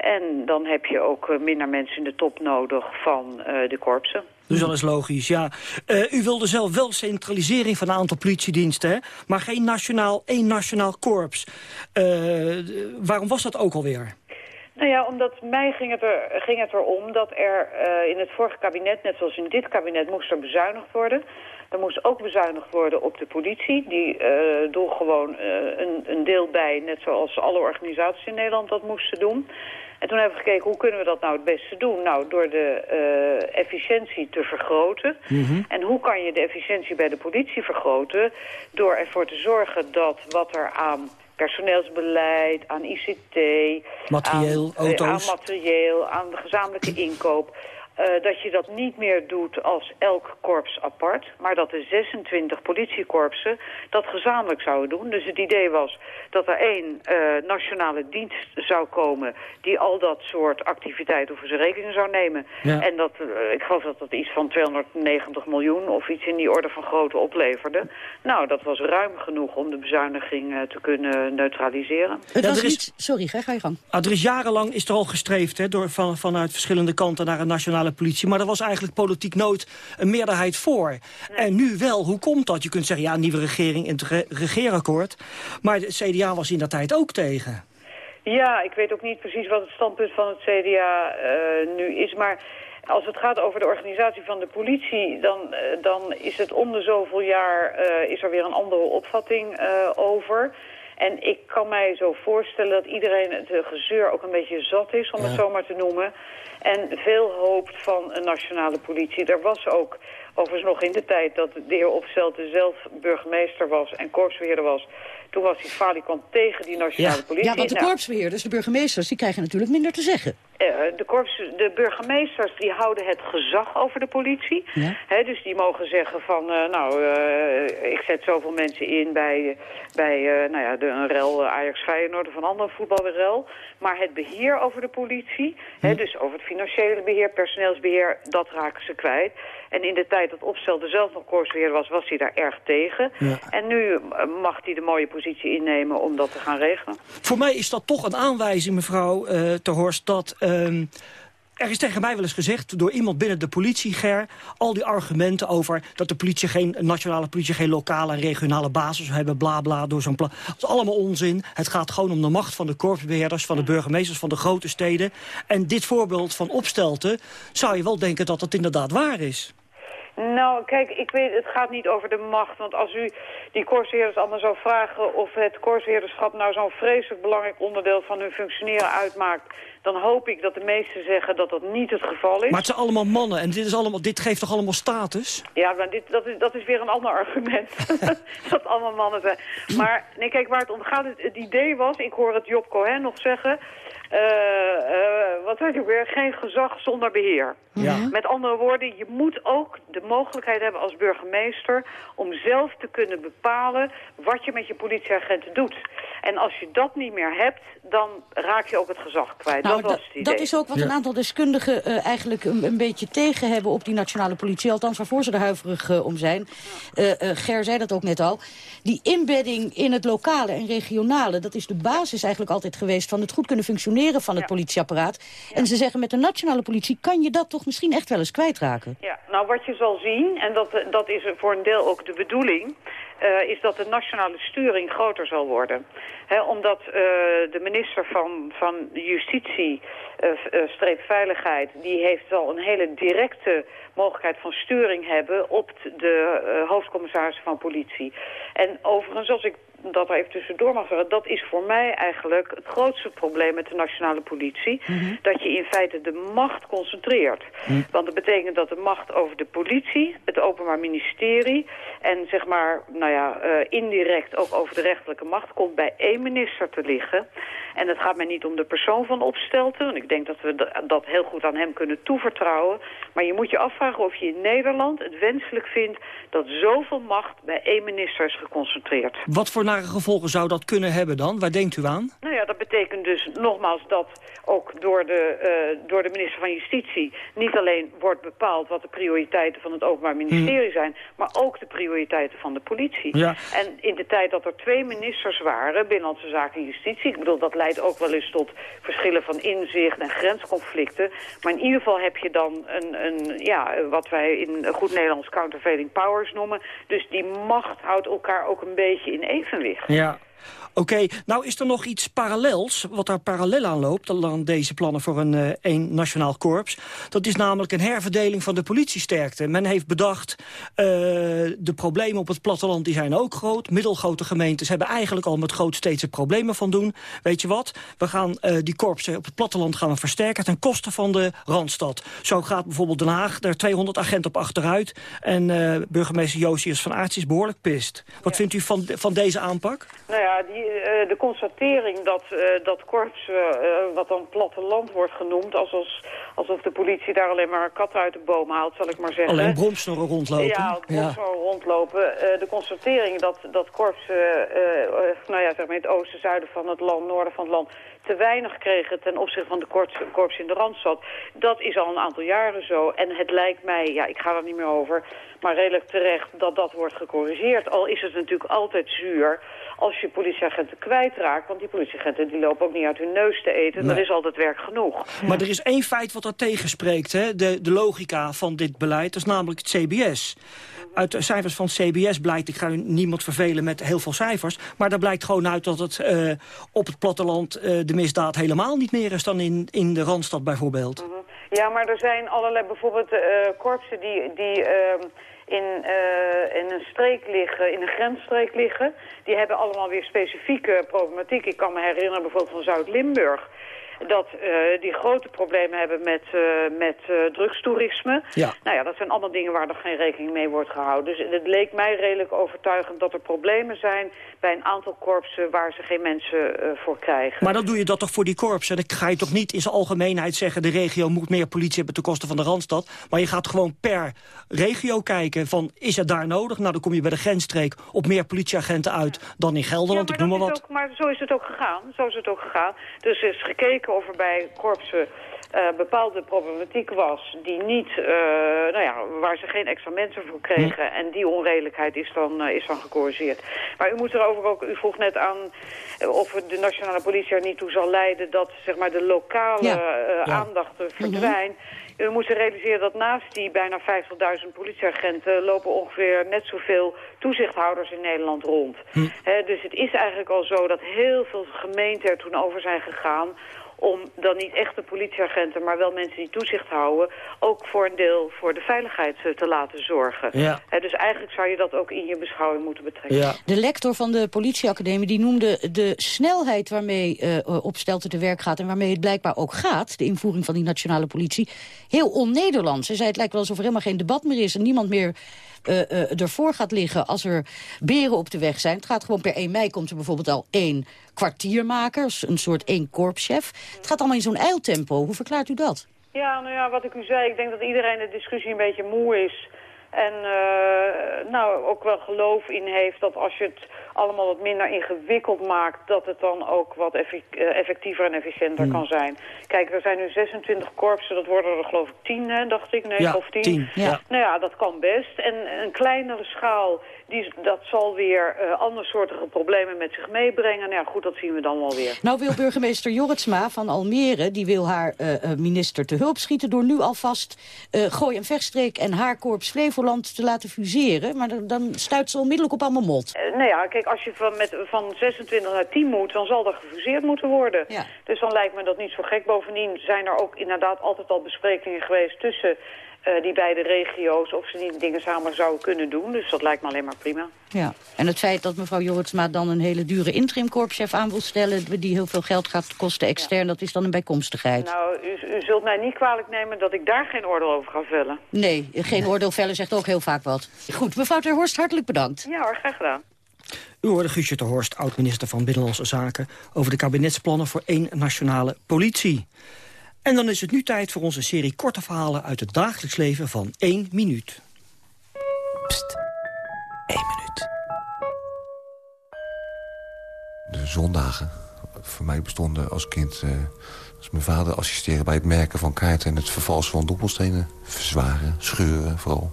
En dan heb je ook eh, minder mensen in de top nodig van eh, de korpsen. Dus dat is logisch, ja. Eh, u wilde zelf wel centralisering van een aantal politiediensten, hè? maar geen nationaal, één nationaal korps. Waarom was dat ook alweer? Nou ja, omdat mij ging het, er, ging het erom dat er eh, in het vorige kabinet, net zoals in dit kabinet, moest er bezuinigd worden. Er moest ook bezuinigd worden op de politie. Die droeg gewoon eh, een, een deel bij, net zoals alle organisaties in Nederland dat moesten doen. En toen hebben we gekeken, hoe kunnen we dat nou het beste doen? Nou, door de efficiëntie te vergroten. En hoe kan je de efficiëntie bij de politie vergroten? Door ervoor te zorgen dat wat er aan personeelsbeleid, aan ICT... Materieel, aan, eh, auto's. aan materieel, aan de gezamenlijke inkoop... eh, dat je dat niet meer doet als elk korps apart, maar dat de 26 politiekorpsen dat gezamenlijk zouden doen. Dus het idee was dat er één uh, nationale dienst zou komen die al dat soort activiteiten voor zijn rekening zou nemen. Ja. En dat, uh, ik geloof dat dat iets van 290 miljoen of iets in die orde van grootte opleverde. Nou, dat was ruim genoeg om de bezuiniging te kunnen neutraliseren. Het was is... Sorry, ga je gang. Ah, er is jarenlang is er al gestreefd hè, door, van, vanuit verschillende kanten naar een nationale politie. Maar er was eigenlijk politiek nooit een meerderheid voor. En nu wel, hoe komt dat? Je kunt zeggen, ja, nieuwe regering in het regeerakkoord. Maar de CDA was in dat tijd ook tegen. Ja, ik weet ook niet precies wat het standpunt van het CDA uh, nu is. Maar als het gaat over de organisatie van de politie... dan, uh, dan is het om de zoveel jaar uh, is er weer een andere opvatting over... En ik kan mij zo voorstellen dat iedereen het gezeur ook een beetje zat is, om het zo maar te noemen. En veel hoopt van een nationale politie. Er was ook overigens nog in de tijd dat de heer Opstelten zelf burgemeester was en korpsbeheerder was. Toen was hij falikant tegen die nationale politie. Ja, want de nou, korpsbeheerders, de burgemeesters, die krijgen natuurlijk minder te zeggen. Uh, de, korps, de burgemeesters die houden het gezag over de politie. Ja. dus die mogen zeggen van, uh, nou, uh, ik zet zoveel mensen in bij, bij nou ja, de, een rel Ajax Feyenoord of een andere voetbalrel. Maar het beheer over de politie, hm. dus over het financiële beheer, personeelsbeheer, dat raken ze kwijt. En in de tijd dat Opstelde zelf nog korpsbeheerder was, was hij daar erg tegen. Ja. En nu mag hij de mooie positie innemen om dat te gaan regelen. Voor mij is dat toch een aanwijzing, mevrouw uh, Ter Horst, dat... Uh, er is tegen mij wel eens gezegd door iemand binnen de politie, Ger... al die argumenten over dat de politie geen, nationale politie geen lokale en regionale basis hebben... bla bla, door zo'n plan. Dat is allemaal onzin. Het gaat gewoon om de macht van de korpsbeheerders... van de burgemeesters van de grote steden. En dit voorbeeld van opstelten zou je wel denken dat het inderdaad waar is. Nou, kijk, ik weet, het gaat niet over de macht. Want als u die korpsbeheerders allemaal zou vragen... of het korpsbeheerderschap nou zo'n vreselijk belangrijk onderdeel van hun functioneren uitmaakt... dan hoop ik dat de meesten zeggen dat dat niet het geval is. Maar het zijn allemaal mannen en dit, is allemaal, dit geeft toch allemaal status? Ja, maar dit, dat, is, dat is weer een ander argument. dat allemaal mannen zijn. Maar nee, kijk, waar het om gaat, het, het idee was... ik hoor het Job Cohen nog zeggen... Uh, uh, wat weet ik weer, geen gezag zonder beheer. Ja. Met andere woorden, je moet ook de mogelijkheid hebben als burgemeester... om zelf te kunnen bepalen wat je met je politieagenten doet. En als je dat niet meer hebt, dan raak je ook het gezag kwijt. Nou, dat was het idee. Dat is ook wat een aantal deskundigen uh, eigenlijk een, een, beetje tegen hebben op die nationale politie. Althans, waarvoor ze er huiverig om zijn. Ger zei dat ook net al. Die inbedding in het lokale en regionale, dat is de basis eigenlijk altijd geweest... van het goed kunnen functioneren van het politieapparaat. En ze zeggen met de nationale politie kan je dat toch misschien echt wel eens kwijtraken. Ja, nou wat je zal zien, en dat, dat is voor een deel ook de bedoeling... Uh, is dat de nationale sturing groter zal worden. He, omdat uh, de minister van, van Justitie, uh, streepveiligheid... die heeft wel een hele directe mogelijkheid van sturing hebben... op de hoofdcommissaris van politie. En overigens, als ik dat er even tussendoor mag zeggen... dat is voor mij eigenlijk het grootste probleem met de nationale politie. Mhm. Dat je in feite de macht concentreert. Mhm. Want dat betekent dat de macht over de politie, het openbaar ministerie... en zeg maar, nou ja, uh, indirect ook over de rechterlijke macht... komt bij één minister te liggen. En het gaat mij niet om de persoon van Opstelten. Want ik denk dat we dat heel goed aan hem kunnen toevertrouwen. Maar je moet je afvragen of je in Nederland het wenselijk vindt... dat zoveel macht bij één minister is geconcentreerd. Wat voor nare gevolgen zou dat kunnen hebben dan? Waar denkt u aan? Nou ja, dat betekent dus nogmaals dat ook door de, uh, door de minister van Justitie... niet alleen wordt bepaald wat de prioriteiten van het Openbaar Ministerie hmm. zijn... maar ook de prioriteiten van de politie. Ja. En in de tijd dat er twee ministers waren, Binnenlandse Zaken en Justitie... ik bedoel, dat leidt ook wel eens tot verschillen van inzicht en grensconflicten. Maar in ieder geval heb je dan een, een ja, wat wij in goed Nederlands countervailing powers noemen. Dus die macht houdt elkaar ook een beetje in evenwicht. Ja. Oké, nou is er nog iets parallels, wat daar parallel aan loopt... aan deze plannen voor een uh, één nationaal korps. Dat is namelijk een herverdeling van de politiesterkte. Men heeft bedacht, uh, de problemen op het platteland die zijn ook groot. Middelgrote gemeentes hebben eigenlijk al met grootsteedse problemen van doen. Weet je wat, we gaan uh, die korpsen op het platteland gaan we versterken... ten koste van de Randstad. Zo gaat bijvoorbeeld Den Haag er 200 agenten op achteruit... en burgemeester Josius van Aerts is behoorlijk pist. Wat vindt u van, van deze aanpak? Nou ja, ja, die, eh, de constatering dat uh, dat korps, uh, wat dan platteland wordt genoemd... Alsof, alsof de politie daar alleen maar katten uit de boom haalt, zal ik maar zeggen. Alleen bromsnorren rondlopen. Ja, bromsnorren ja. rondlopen. de constatering dat dat korps, nou ja, zeg maar in het oosten, zuiden van het land, noorden van het land te weinig kregen ten opzichte van de korps, korps in de Randstad. Dat is al een aantal jaren zo. En het lijkt mij, ja, ik ga er niet meer over, maar redelijk terecht dat dat wordt gecorrigeerd. Al is het natuurlijk altijd zuur als je politieagenten kwijtraakt. Want die politieagenten die lopen ook niet uit hun neus te eten. Nee. Er is altijd werk genoeg. Maar er is één feit wat dat tegenspreekt, hè? De, de logica van dit beleid. Dat is namelijk het CBS. Uit de cijfers van CBS blijkt, ik ga u niemand vervelen met heel veel cijfers... maar daar blijkt gewoon uit dat het uh, op het platteland uh, de misdaad helemaal niet meer is... dan in, in de Randstad bijvoorbeeld. Ja, maar er zijn allerlei, bijvoorbeeld uh, korpsen die... die in, uh, in een streek liggen, in een grensstreek liggen. Die hebben allemaal weer specifieke problematiek. Ik kan me herinneren bijvoorbeeld van Zuid-Limburg dat uh, die grote problemen hebben met, uh, met uh, drugstoerisme. Ja. Nou ja, dat zijn allemaal dingen waar er geen rekening mee wordt gehouden. Dus het leek mij redelijk overtuigend dat er problemen zijn bij een aantal korpsen waar ze geen mensen voor krijgen. Maar dan doe je dat toch voor die korpsen? Dan ga je toch niet in zijn algemeenheid zeggen... de regio moet meer politie hebben ten koste van de Randstad. Maar je gaat gewoon per regio kijken van is het daar nodig? Nou, dan kom je bij de grensstreek op meer politieagenten uit dan in Gelderland. Ja, ik noem maar wat. Ook, maar zo is het ook gegaan. Zo is het ook gegaan. Dus er is gekeken of er bij korpsen uh, bepaalde problematiek was die niet, uh, nou ja, waar ze geen extra mensen voor kregen. Hm. En die onredelijkheid is dan, uh, is dan gecorrigeerd. Maar u moet erover ook, u vroeg net aan of de nationale politie er niet toe zal leiden dat zeg maar de lokale ja. Aandacht verdwijnt. Mm -hmm. U moet realiseren dat naast die bijna 50.000 politieagenten lopen ongeveer net zoveel toezichthouders in Nederland rond. Hm. Dus het is eigenlijk al zo dat heel veel gemeenten er toen over zijn gegaan om dan niet echte politieagenten, maar wel mensen die toezicht houden... ook voor een deel voor de veiligheid te laten zorgen. Ja. He, dus eigenlijk zou je dat ook in je beschouwing moeten betrekken. Ja. De lector van de politieacademie die noemde de snelheid waarmee uh, Opstelten te werk gaat... en waarmee het blijkbaar ook gaat, de invoering van die nationale politie... heel on-Nederlands. Hij zei het lijkt wel alsof er helemaal geen debat meer is... en niemand meer ervoor gaat liggen als er beren op de weg zijn. Het gaat gewoon per 1 mei komt er bijvoorbeeld al één kwartiermaker, een soort één korpschef. Het gaat allemaal in zo'n eiltempo. Hoe verklaart u dat? Ja, nou ja, wat ik u zei, ik denk dat iedereen de discussie een beetje moe is. En uh, nou, ook wel geloof in heeft dat als je het allemaal wat minder ingewikkeld maakt... dat het dan ook wat effectiever en efficiënter hmm. kan zijn. Kijk, er zijn nu 26 korpsen, dat worden er geloof ik 10, hè, dacht ik, nee, ja, of 10. 10 ja. Nou ja, dat kan best. En een kleinere schaal, die, dat zal weer uh, andersoortige problemen met zich meebrengen. Nou ja, goed, dat zien we dan wel weer. Nou wil burgemeester Jorritsma van Almere, die wil haar uh, minister te hulp schieten... door nu alvast uh, Gooi en Vechtstreek en haar korps Flevoland te laten fuseren. Maar dan stuit ze onmiddellijk op allemaal mot. nou ja, kijk, als je van, met, van 26 naar 10 moet, dan zal er gefuseerd moeten worden. Ja. Dus dan lijkt me dat niet zo gek. Bovendien zijn er ook inderdaad altijd al besprekingen geweest tussen uh, die beide regio's... of ze die dingen samen zouden kunnen doen. Dus dat lijkt me alleen maar prima. Ja. En het feit dat mevrouw Jorritsma dan een hele dure interimkorpschef aan wil stellen... die heel veel geld gaat kosten extern, ja. dat is dan een bijkomstigheid. Nou, u, u, zult mij niet kwalijk nemen dat ik daar geen oordeel over ga vellen. Nee, geen oordeel vellen zegt ook heel vaak wat. Goed, mevrouw Ter Horst, hartelijk bedankt. Ja hoor, graag gedaan. U hoorde Guusje ter Horst, oud-minister van Binnenlandse Zaken... over de kabinetsplannen voor één nationale politie. En dan is het nu tijd voor onze serie korte verhalen... uit het dagelijks leven van één minuut. Pst, één minuut. De zondagen voor mij bestonden als kind... Uh, als mijn vader assisteerde bij het merken van kaarten... en het vervalsen van dobbelstenen. Verzwaren, scheuren vooral.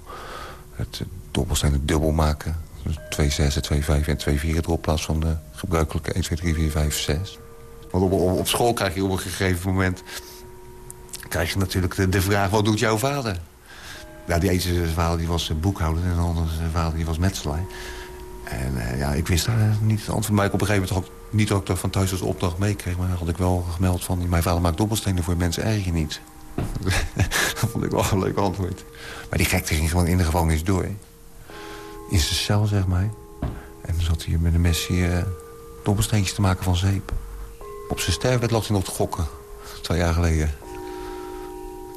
Het dobbelstenen dubbel maken 2 6, 2 5 en 2 4 erop in plaats van de gebruikelijke 1, 2, 3, 4, 5, 6. Want op, op, op school krijg je op een gegeven moment... krijg je natuurlijk de, de vraag, wat doet jouw vader? Ja, die ene vader die was boekhouder en de andere vader die was metselaar. En uh, ja, ik wist daar niet het antwoord. Maar ik op een gegeven moment ook niet ook van thuis als opdracht meekreeg. Maar had ik wel gemeld van, mijn vader maakt dobbelstenen voor mensen je niet. dat vond ik wel een leuk antwoord. Maar die gekte ging gewoon in de gevangenis door in zijn cel, zeg maar. En zat hij met een mesje uh, dobbelsteentjes te maken van zeep. Op zijn sterfbed lag hij nog te gokken. Twee jaar geleden.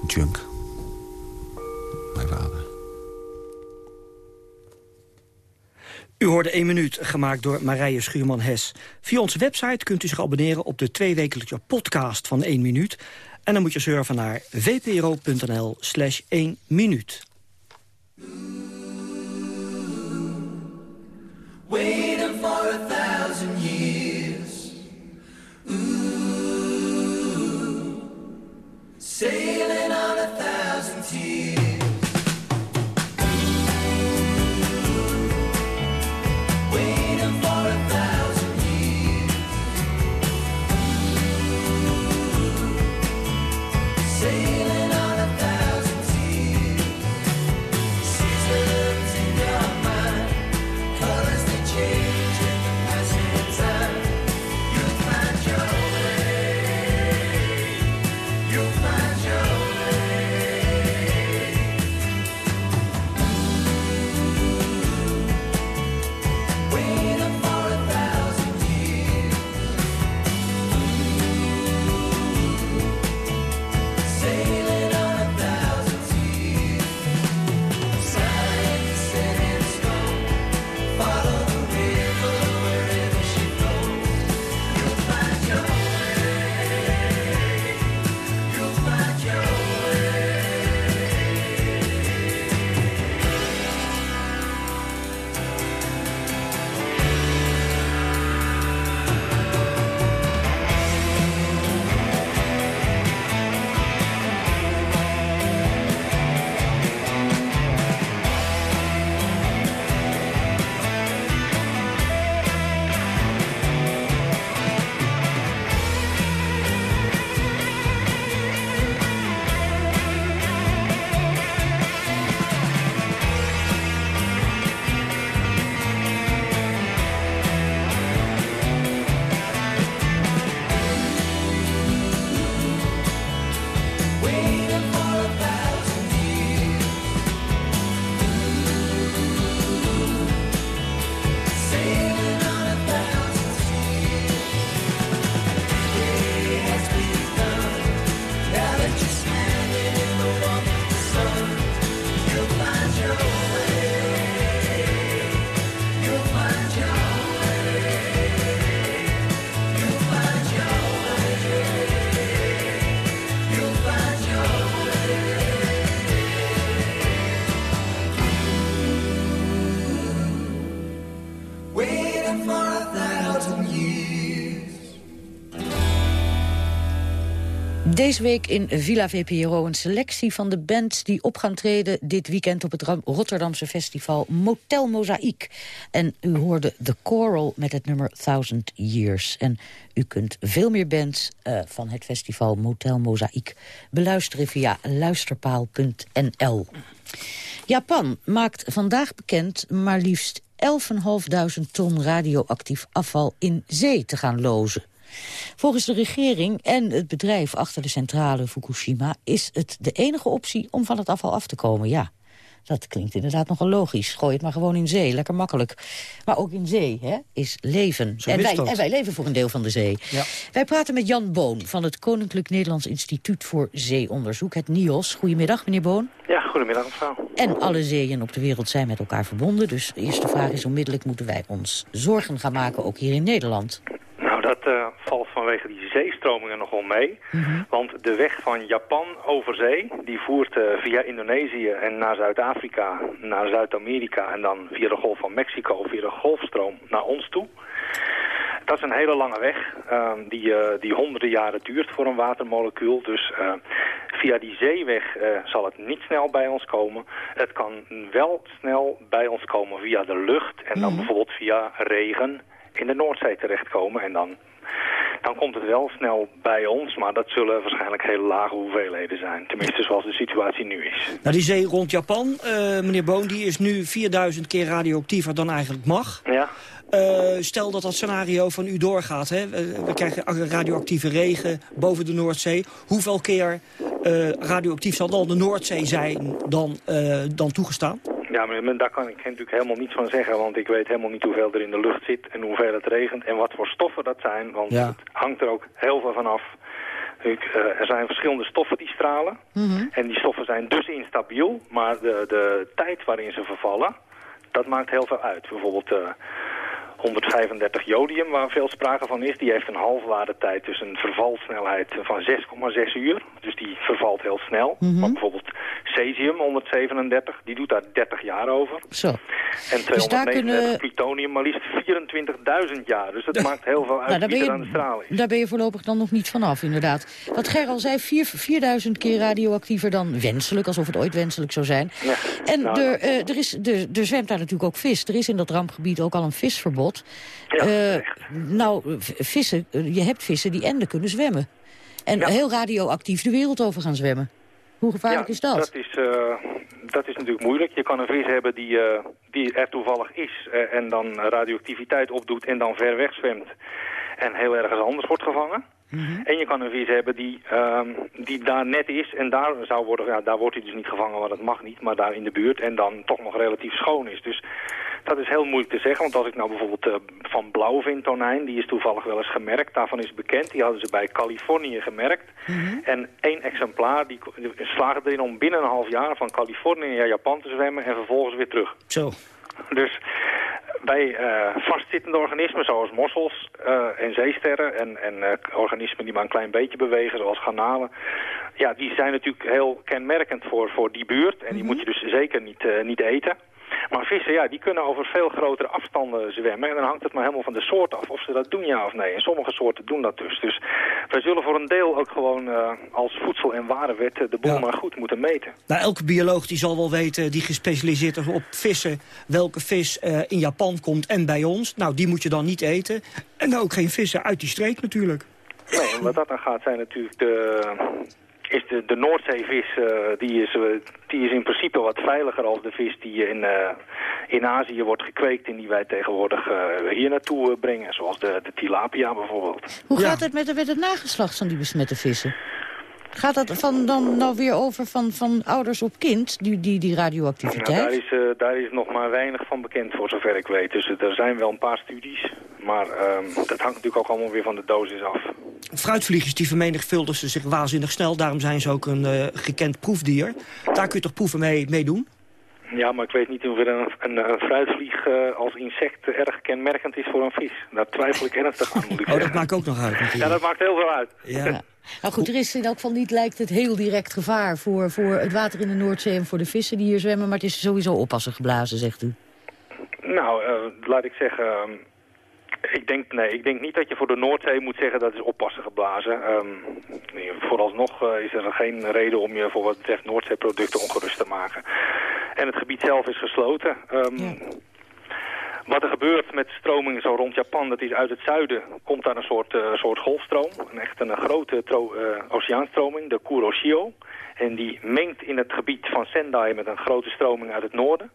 Junk. Mijn vader. U hoorde 1 minuut, gemaakt door Marije Schuurman-Hes. Via onze website kunt u zich abonneren op de tweewekelijkse podcast van 1 minuut. En dan moet je surfen naar vpro.nl slash 1 minuut. Waiting for a thousand years. Ooh, sailing on a thousand tears. Deze week in Villa VPRO een selectie van de bands die op gaan treden dit weekend op het Rotterdamse festival Motel Mozaïek. En u hoorde The Coral met het nummer Thousand Years. En u kunt veel meer bands eh, van het festival Motel Mozaïek beluisteren via luisterpaal.nl. Japan maakt vandaag bekend maar liefst 11.500 ton radioactief afval in zee te gaan lozen. Volgens de regering en het bedrijf achter de centrale Fukushima... is het de enige optie om van het afval af te komen, ja. Dat klinkt inderdaad nogal logisch. Gooi het maar gewoon in zee, lekker makkelijk. Maar ook in zee hè, is leven. Zo En wij, en wij leven voor een deel van de zee. Ja. Wij praten met Jan Boon van het Koninklijk Nederlands Instituut voor Zeeonderzoek, het NIOS. Goedemiddag, meneer Boon. Ja, goedemiddag mevrouw. En alle zeeën op de wereld zijn met elkaar verbonden. Dus de eerste vraag is onmiddellijk moeten wij ons zorgen gaan maken, ook hier in Nederland. Eh, valt vanwege die zeestromingen nogal mee. Want de weg van Japan over zee, die voert eh, via Indonesië en naar Zuid-Afrika, naar Zuid-Amerika... en dan via de Golf van Mexico, via de Golfstroom naar ons toe. Dat is een hele lange weg ehm, die, eh, die honderden jaren duurt voor een watermolecuul. Dus via die zeeweg zal het niet snel bij ons komen. Het kan wel snel bij ons komen via de lucht en dan bijvoorbeeld via regen in de Noordzee terechtkomen. En dan, dan komt het wel snel bij ons, maar dat zullen waarschijnlijk hele lage hoeveelheden zijn. Tenminste zoals de situatie nu is. Nou, die zee rond Japan, eh, meneer Boon, die is nu 4000 keer radioactiever dan eigenlijk mag. Ja. Eh, stel dat dat scenario van u doorgaat. Hè? We, we krijgen radioactieve regen boven de Noordzee. Hoeveel keer eh, radioactief zal dan de Noordzee zijn dan, dan toegestaan? Ja, maar daar kan ik natuurlijk helemaal niets van zeggen, want ik weet helemaal niet hoeveel er in de lucht zit en hoeveel het regent en wat voor stoffen dat zijn, want Ja. het hangt er ook heel veel van af. Ik, eh, er zijn verschillende stoffen die stralen en die stoffen zijn dus instabiel, maar de, de tijd waarin ze vervallen, Dat maakt heel veel uit. Bijvoorbeeld... eh, 135 jodium, waar veel sprake van is, die heeft een halfwaardetijd, dus een vervalsnelheid van 6,6 uur. Dus die vervalt heel snel. Maar bijvoorbeeld cesium 137, die doet daar 30 jaar over. Zo. En Dus daar 239 kunnen- plutonium maar liefst 24.000 jaar. Dus dat maakt heel veel uit Nou, daar, wie er aan de straal is. je, daar ben je voorlopig dan nog niet vanaf, inderdaad. Wat Ger al zei, vier- 4000 keer radioactiever dan wenselijk, alsof het ooit wenselijk zou zijn. En nou, er, eh, er, is, er, er zwemt daar natuurlijk ook vis. Er is in dat rampgebied ook al een visverbod. Eh, nou, vissen, eh, je hebt vissen die enden kunnen zwemmen. En heel radioactief de wereld over gaan zwemmen. Hoe gevaarlijk is dat? Dat is, eh, dat is natuurlijk moeilijk. Je kan een vis hebben die, die er toevallig is en dan radioactiviteit opdoet en dan ver weg zwemt en heel ergens anders wordt gevangen. En je kan een vis hebben die, ehm, die daar net is en daar zou worden, ja, daar wordt hij dus niet gevangen, want dat mag niet, maar daar in de buurt en dan toch nog relatief schoon is. Dus dat is heel moeilijk te zeggen, want als ik nou bijvoorbeeld eh, van blauwvintonijn, die is toevallig wel eens gemerkt, daarvan is bekend, die hadden ze bij Californië gemerkt. En één exemplaar, die, die slagen erin om binnen een half jaar van Californië naar Japan te zwemmen en vervolgens weer terug. Zo. Dus bij eh, vastzittende organismen zoals mossels eh, en zeesterren en, en eh, organismen die maar een klein beetje bewegen zoals garnalen. Ja, die zijn natuurlijk heel kenmerkend voor, voor die buurt en die moet je dus zeker niet, eh, niet eten. Maar vissen, ja, die kunnen over veel grotere afstanden zwemmen. En dan hangt het maar helemaal van de soort af of ze dat doen, ja of nee. En sommige soorten doen dat dus. Dus wij zullen voor een deel ook gewoon eh, als voedsel- en warenwet eh, de boel maar goed moeten meten. Nou, elke bioloog die zal wel weten, die gespecialiseerd is op vissen... welke vis eh, in Japan komt en bij ons. Nou, die moet je dan niet eten. En ook geen vissen uit die streek natuurlijk. Nee, en wat dat dan gaat zijn natuurlijk de, is de, de Noordzeevis, eh, die, is, eh, die is in principe wat veiliger als de vis die in, eh, in Azië wordt gekweekt en die wij tegenwoordig hier naartoe brengen. Zoals de, de tilapia bijvoorbeeld. Hoe gaat het met, de- met het nageslacht van die besmette vissen? Gaat dat van dan nou weer over van, van ouders op kind, die, die, die Nou, radioactiviteit? daar, is, eh, daar is nog maar weinig van bekend voor zover ik weet. Dus eh, er zijn wel een paar studies, maar ehm, dat hangt natuurlijk ook allemaal weer van de dosis af. Fruitvliegers die vermenigvuldigen zich waanzinnig snel. Daarom zijn ze ook een eh, gekend proefdier. Daar kun je toch proeven mee, mee doen? Ja, maar ik weet niet of er een, een, een fruitvlieg als insect erg kenmerkend is voor een vis. Daar twijfel ik ernstig aan, moet ik Oh, dat maakt ook nog uit Ja, dat maakt heel veel uit. Ja. Nou goed, er is in elk geval niet, lijkt het heel direct gevaar voor, voor het water in de Noordzee en voor de vissen die hier zwemmen. Maar het is sowieso oppassen geblazen, zegt u. Nou, eh, laat ik zeggen... ehm, ik denk, nee, ik denk niet dat je voor de Noordzee moet zeggen dat is oppassen geblazen. Ehm, nee, vooralsnog eh, is er geen reden om je voor wat betreft Noordzeeproducten ongerust te maken. En het gebied zelf is gesloten. Ehm, Wat er gebeurt met stromingen zo rond Japan, dat is uit het zuiden, komt daar een soort, eh, soort golfstroom. Een echt een grote eh, oceaanstroming, de Kuroshio. En die mengt in het gebied van Sendai met een grote stroming uit het noorden.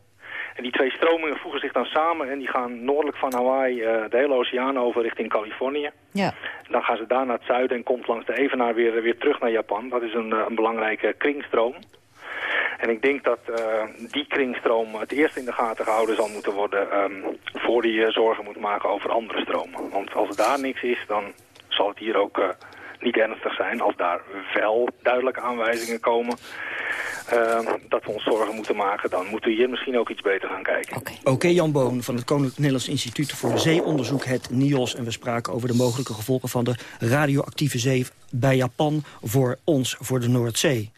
En die twee stromingen voegen zich dan samen en die gaan noordelijk van Hawaii eh, de hele oceaan over richting Californië. Ja. Dan gaan ze daar naar het zuiden en komt langs de Evenaar weer, weer terug naar Japan. Dat is een, een belangrijke kringstroom. En ik denk dat eh, die kringstroom het eerst in de gaten gehouden zal moeten worden... ehm, voor die eh, zorgen moet maken over andere stromen. Want als daar niks is, dan zal het hier ook eh, niet ernstig zijn. Als daar wel duidelijke aanwijzingen komen ehm, dat we ons zorgen moeten maken... dan moeten we hier misschien ook iets beter gaan kijken. Oké, Jan Boon van het Koninklijk Nederlands Instituut voor Zeeonderzoek, het NIOS. En we spraken over de mogelijke gevolgen van de radioactieve zee bij Japan voor ons, voor de Noordzee.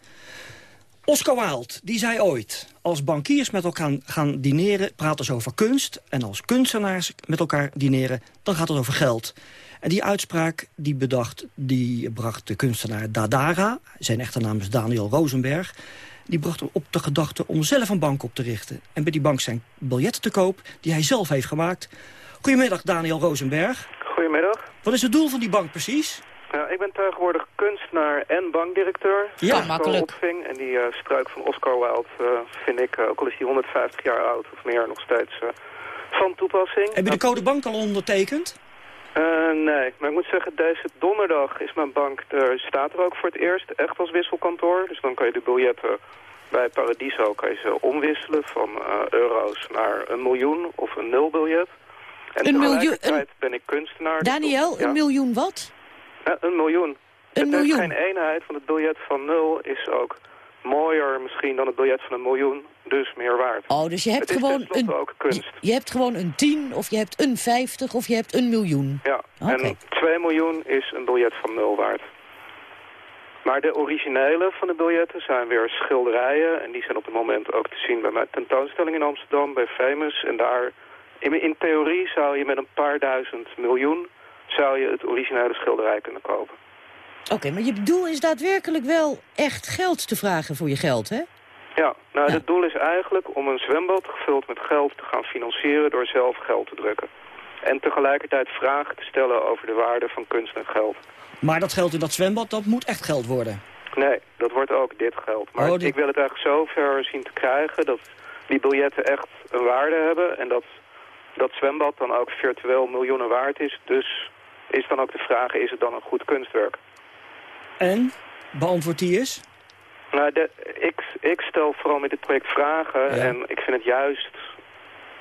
Oscar Wilde, die zei ooit... als bankiers met elkaar gaan dineren, praten ze over kunst... en als kunstenaars met elkaar dineren, dan gaat het over geld. En die uitspraak die bedacht, die bracht de kunstenaar Dadara... zijn echte naam is Daniel Rosenberg... die bracht hem op de gedachte om zelf een bank op te richten. En bij die bank zijn biljetten te koop die hij zelf heeft gemaakt. Goedemiddag, Daniel Rosenberg. Goedemiddag. Wat is het doel van die bank precies? Ja, ik ben tegenwoordig kunstenaar en bankdirecteur. Ja, makkelijk. opving. En die eh, struik van Oscar Wilde eh, vind ik, eh, ook al is die 150 jaar oud of meer, nog steeds eh, van toepassing. Heb je de code bank al ondertekend? Eh, nee, maar ik moet zeggen, deze donderdag is mijn bank, er staat er ook voor het eerst, echt als wisselkantoor. Dus dan kan je de biljetten bij Paradiso kan je ze omwisselen van eh, euro's naar een miljoen of een nulbiljet. En Een miljoen- ben ik kunstenaar. dus Daniel, ja. een miljoen wat? Ja, een miljoen. Een het miljoen. geen eenheid, want het biljet van nul is ook mooier misschien dan het biljet van een miljoen, dus meer waard. Oh, dus je hebt Het gewoon een... ook kunst. Je, hebt gewoon een 10, of je hebt een 50, of je hebt een miljoen. Ja, Oké. en 2 miljoen is een biljet van nul waard. Maar de originele van de biljetten zijn weer schilderijen. En die zijn op het moment ook te zien bij mijn tentoonstelling in Amsterdam, bij Famous. En daar, in, in theorie zou je met een paar duizend miljoen... zou je het originele schilderij kunnen kopen. Oké, maar je doel is daadwerkelijk wel echt geld te vragen voor je geld, hè? Ja, nou het doel is eigenlijk om een zwembad gevuld met geld te gaan financieren door zelf geld te drukken. En tegelijkertijd vragen te stellen over de waarde van kunst en geld. Maar dat geld in dat zwembad, dat moet echt geld worden. Nee, dat wordt ook dit geld. Maar Oh, dit- ik wil het eigenlijk zo ver zien te krijgen dat die biljetten echt een waarde hebben. En dat dat zwembad dan ook virtueel miljoenen waard is. Dus is dan ook de vraag, is het dan een goed kunstwerk? En? Beantwoord die eens. Nou, de, ik, ik stel vooral met dit project vragen. En ik vind het juist...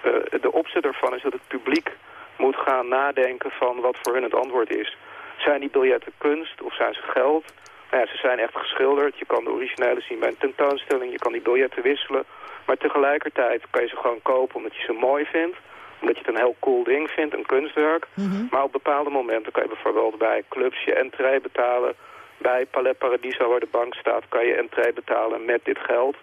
eh, de opzet ervan is dat het publiek moet gaan nadenken van wat voor hun het antwoord is. Zijn die biljetten kunst of zijn ze geld? Nou ja, ze zijn echt geschilderd. Je kan de originele zien bij een tentoonstelling. Je kan die biljetten wisselen. Maar tegelijkertijd kan je ze gewoon kopen omdat je ze mooi vindt. Omdat je het een heel cool ding vindt, een kunstwerk. Maar op bepaalde momenten kan je bijvoorbeeld bij clubs je entree betalen. Bij Palais Paradiso, waar de bank staat, kan je entree betalen met dit geld.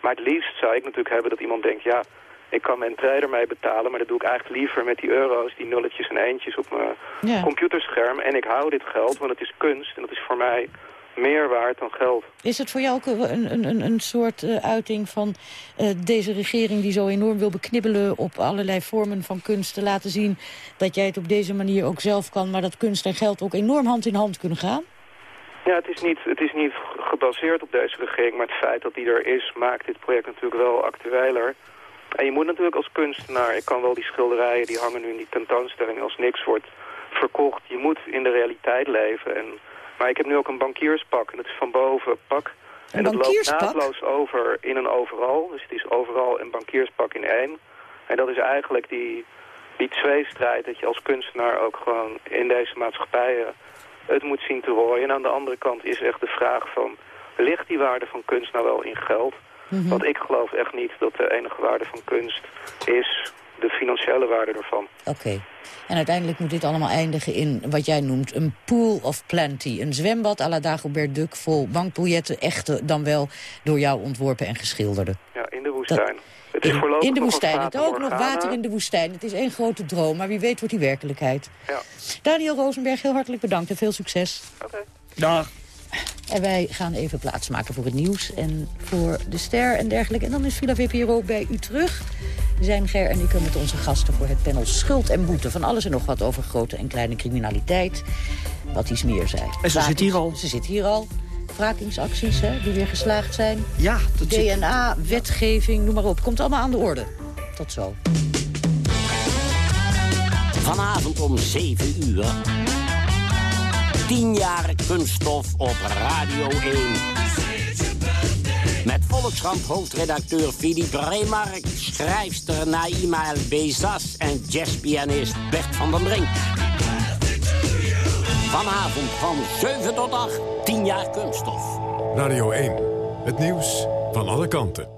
Maar het liefst zou ik natuurlijk hebben dat iemand denkt... ja, ik kan mijn entree ermee betalen... maar dat doe ik eigenlijk liever met die euro's, die nulletjes en eentjes op mijn Ja. computerscherm. En ik hou dit geld, want het is kunst en dat is voor mij meer waard dan geld. Is het voor jou ook een, een, een, soort eh, uiting van eh, deze regering... die zo enorm wil beknibbelen op allerlei vormen van kunst... te laten zien dat jij het op deze manier ook zelf kan... maar dat kunst en geld ook enorm hand in hand kunnen gaan? Ja, het is, niet, het is niet gebaseerd op deze regering, maar het feit dat die er is maakt dit project natuurlijk wel actueler. En je moet natuurlijk als kunstenaar, ik kan wel die schilderijen, die hangen nu in die tentoonstelling als niks wordt verkocht. Je moet in de realiteit leven. En, maar ik heb nu ook een bankierspak en dat is van boven pak. Een en dat loopt naadloos over in een overal. Dus het is overal een bankierspak in één. En dat is eigenlijk die, die tweestrijd dat je als kunstenaar ook gewoon in deze maatschappij eh, het moet zien te rooien. En aan de andere kant is echt de vraag van, ligt die waarde van kunst nou wel in geld? Mhm. Want ik geloof echt niet dat de enige waarde van kunst is de financiële waarde ervan. Oké. En uiteindelijk moet dit allemaal eindigen in wat jij noemt een pool of plenty. Een zwembad à la Dagobert Duck vol bankbiljetten. Echte dan wel door jou ontworpen en geschilderde. Ja, in de woestijn. het is In, voorlopig in de woestijn. Het ook nog water in de woestijn. Het is één grote droom, maar wie weet wordt die werkelijkheid. Ja. Daniel Rosenberg, heel hartelijk bedankt en veel succes. Oké. Dag. En wij gaan even plaatsmaken voor het nieuws en voor de ster en dergelijke. En dan is Villa VPRO bij u terug. We zijn Ger en ik er met onze gasten voor het panel Schuld en Boete. Van alles en nog wat over grote en kleine criminaliteit. Wat iets meer zei. En ze zit hier al. Ze zit hier al. Wrakingsacties hè, die weer geslaagd zijn. Ja, dat zit- DNA, wetgeving, noem maar op. Komt allemaal aan de orde. Tot zo. Vanavond om 7 uur. 10 jaar kunststof op Radio 1. Met Volkskrant hoofdredacteur Philippe Remark, schrijfster Naïma El Bezas en jazzpianist Bert van den Brink. Vanavond van 7 tot 8, 10 jaar kunststof. Radio 1. Het nieuws van alle kanten.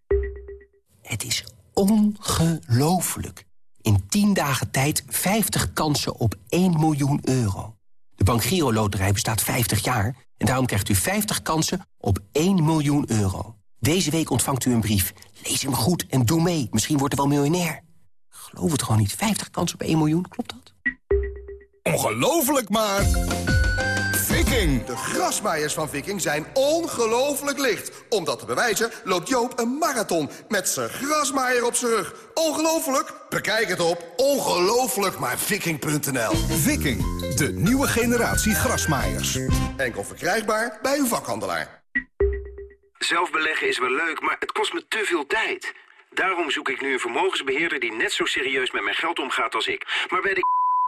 Het is ongelooflijk. In 10 dagen tijd 50 kansen op 1 miljoen euro. De Bank Giro Loterij bestaat 50 jaar... en daarom krijgt u 50 kansen op 1 miljoen euro. Deze week ontvangt u een brief. Lees hem goed en doe mee. Misschien wordt u wel miljonair. Geloof het gewoon niet. 50 kansen op 1 miljoen, klopt dat? Ongelooflijk maar... Viking! De grasmaaiers van Viking zijn ongelooflijk licht. Om dat te bewijzen loopt Joop een marathon met zijn grasmaaier op zijn rug. Ongelooflijk? Bekijk het op ongelooflijkmaarviking.nl Viking, de nieuwe generatie grasmaaiers. Enkel verkrijgbaar bij uw vakhandelaar. Zelf beleggen is wel leuk, maar het kost me te veel tijd. Daarom zoek ik nu een vermogensbeheerder die net zo serieus met mijn geld omgaat als ik. Maar bij de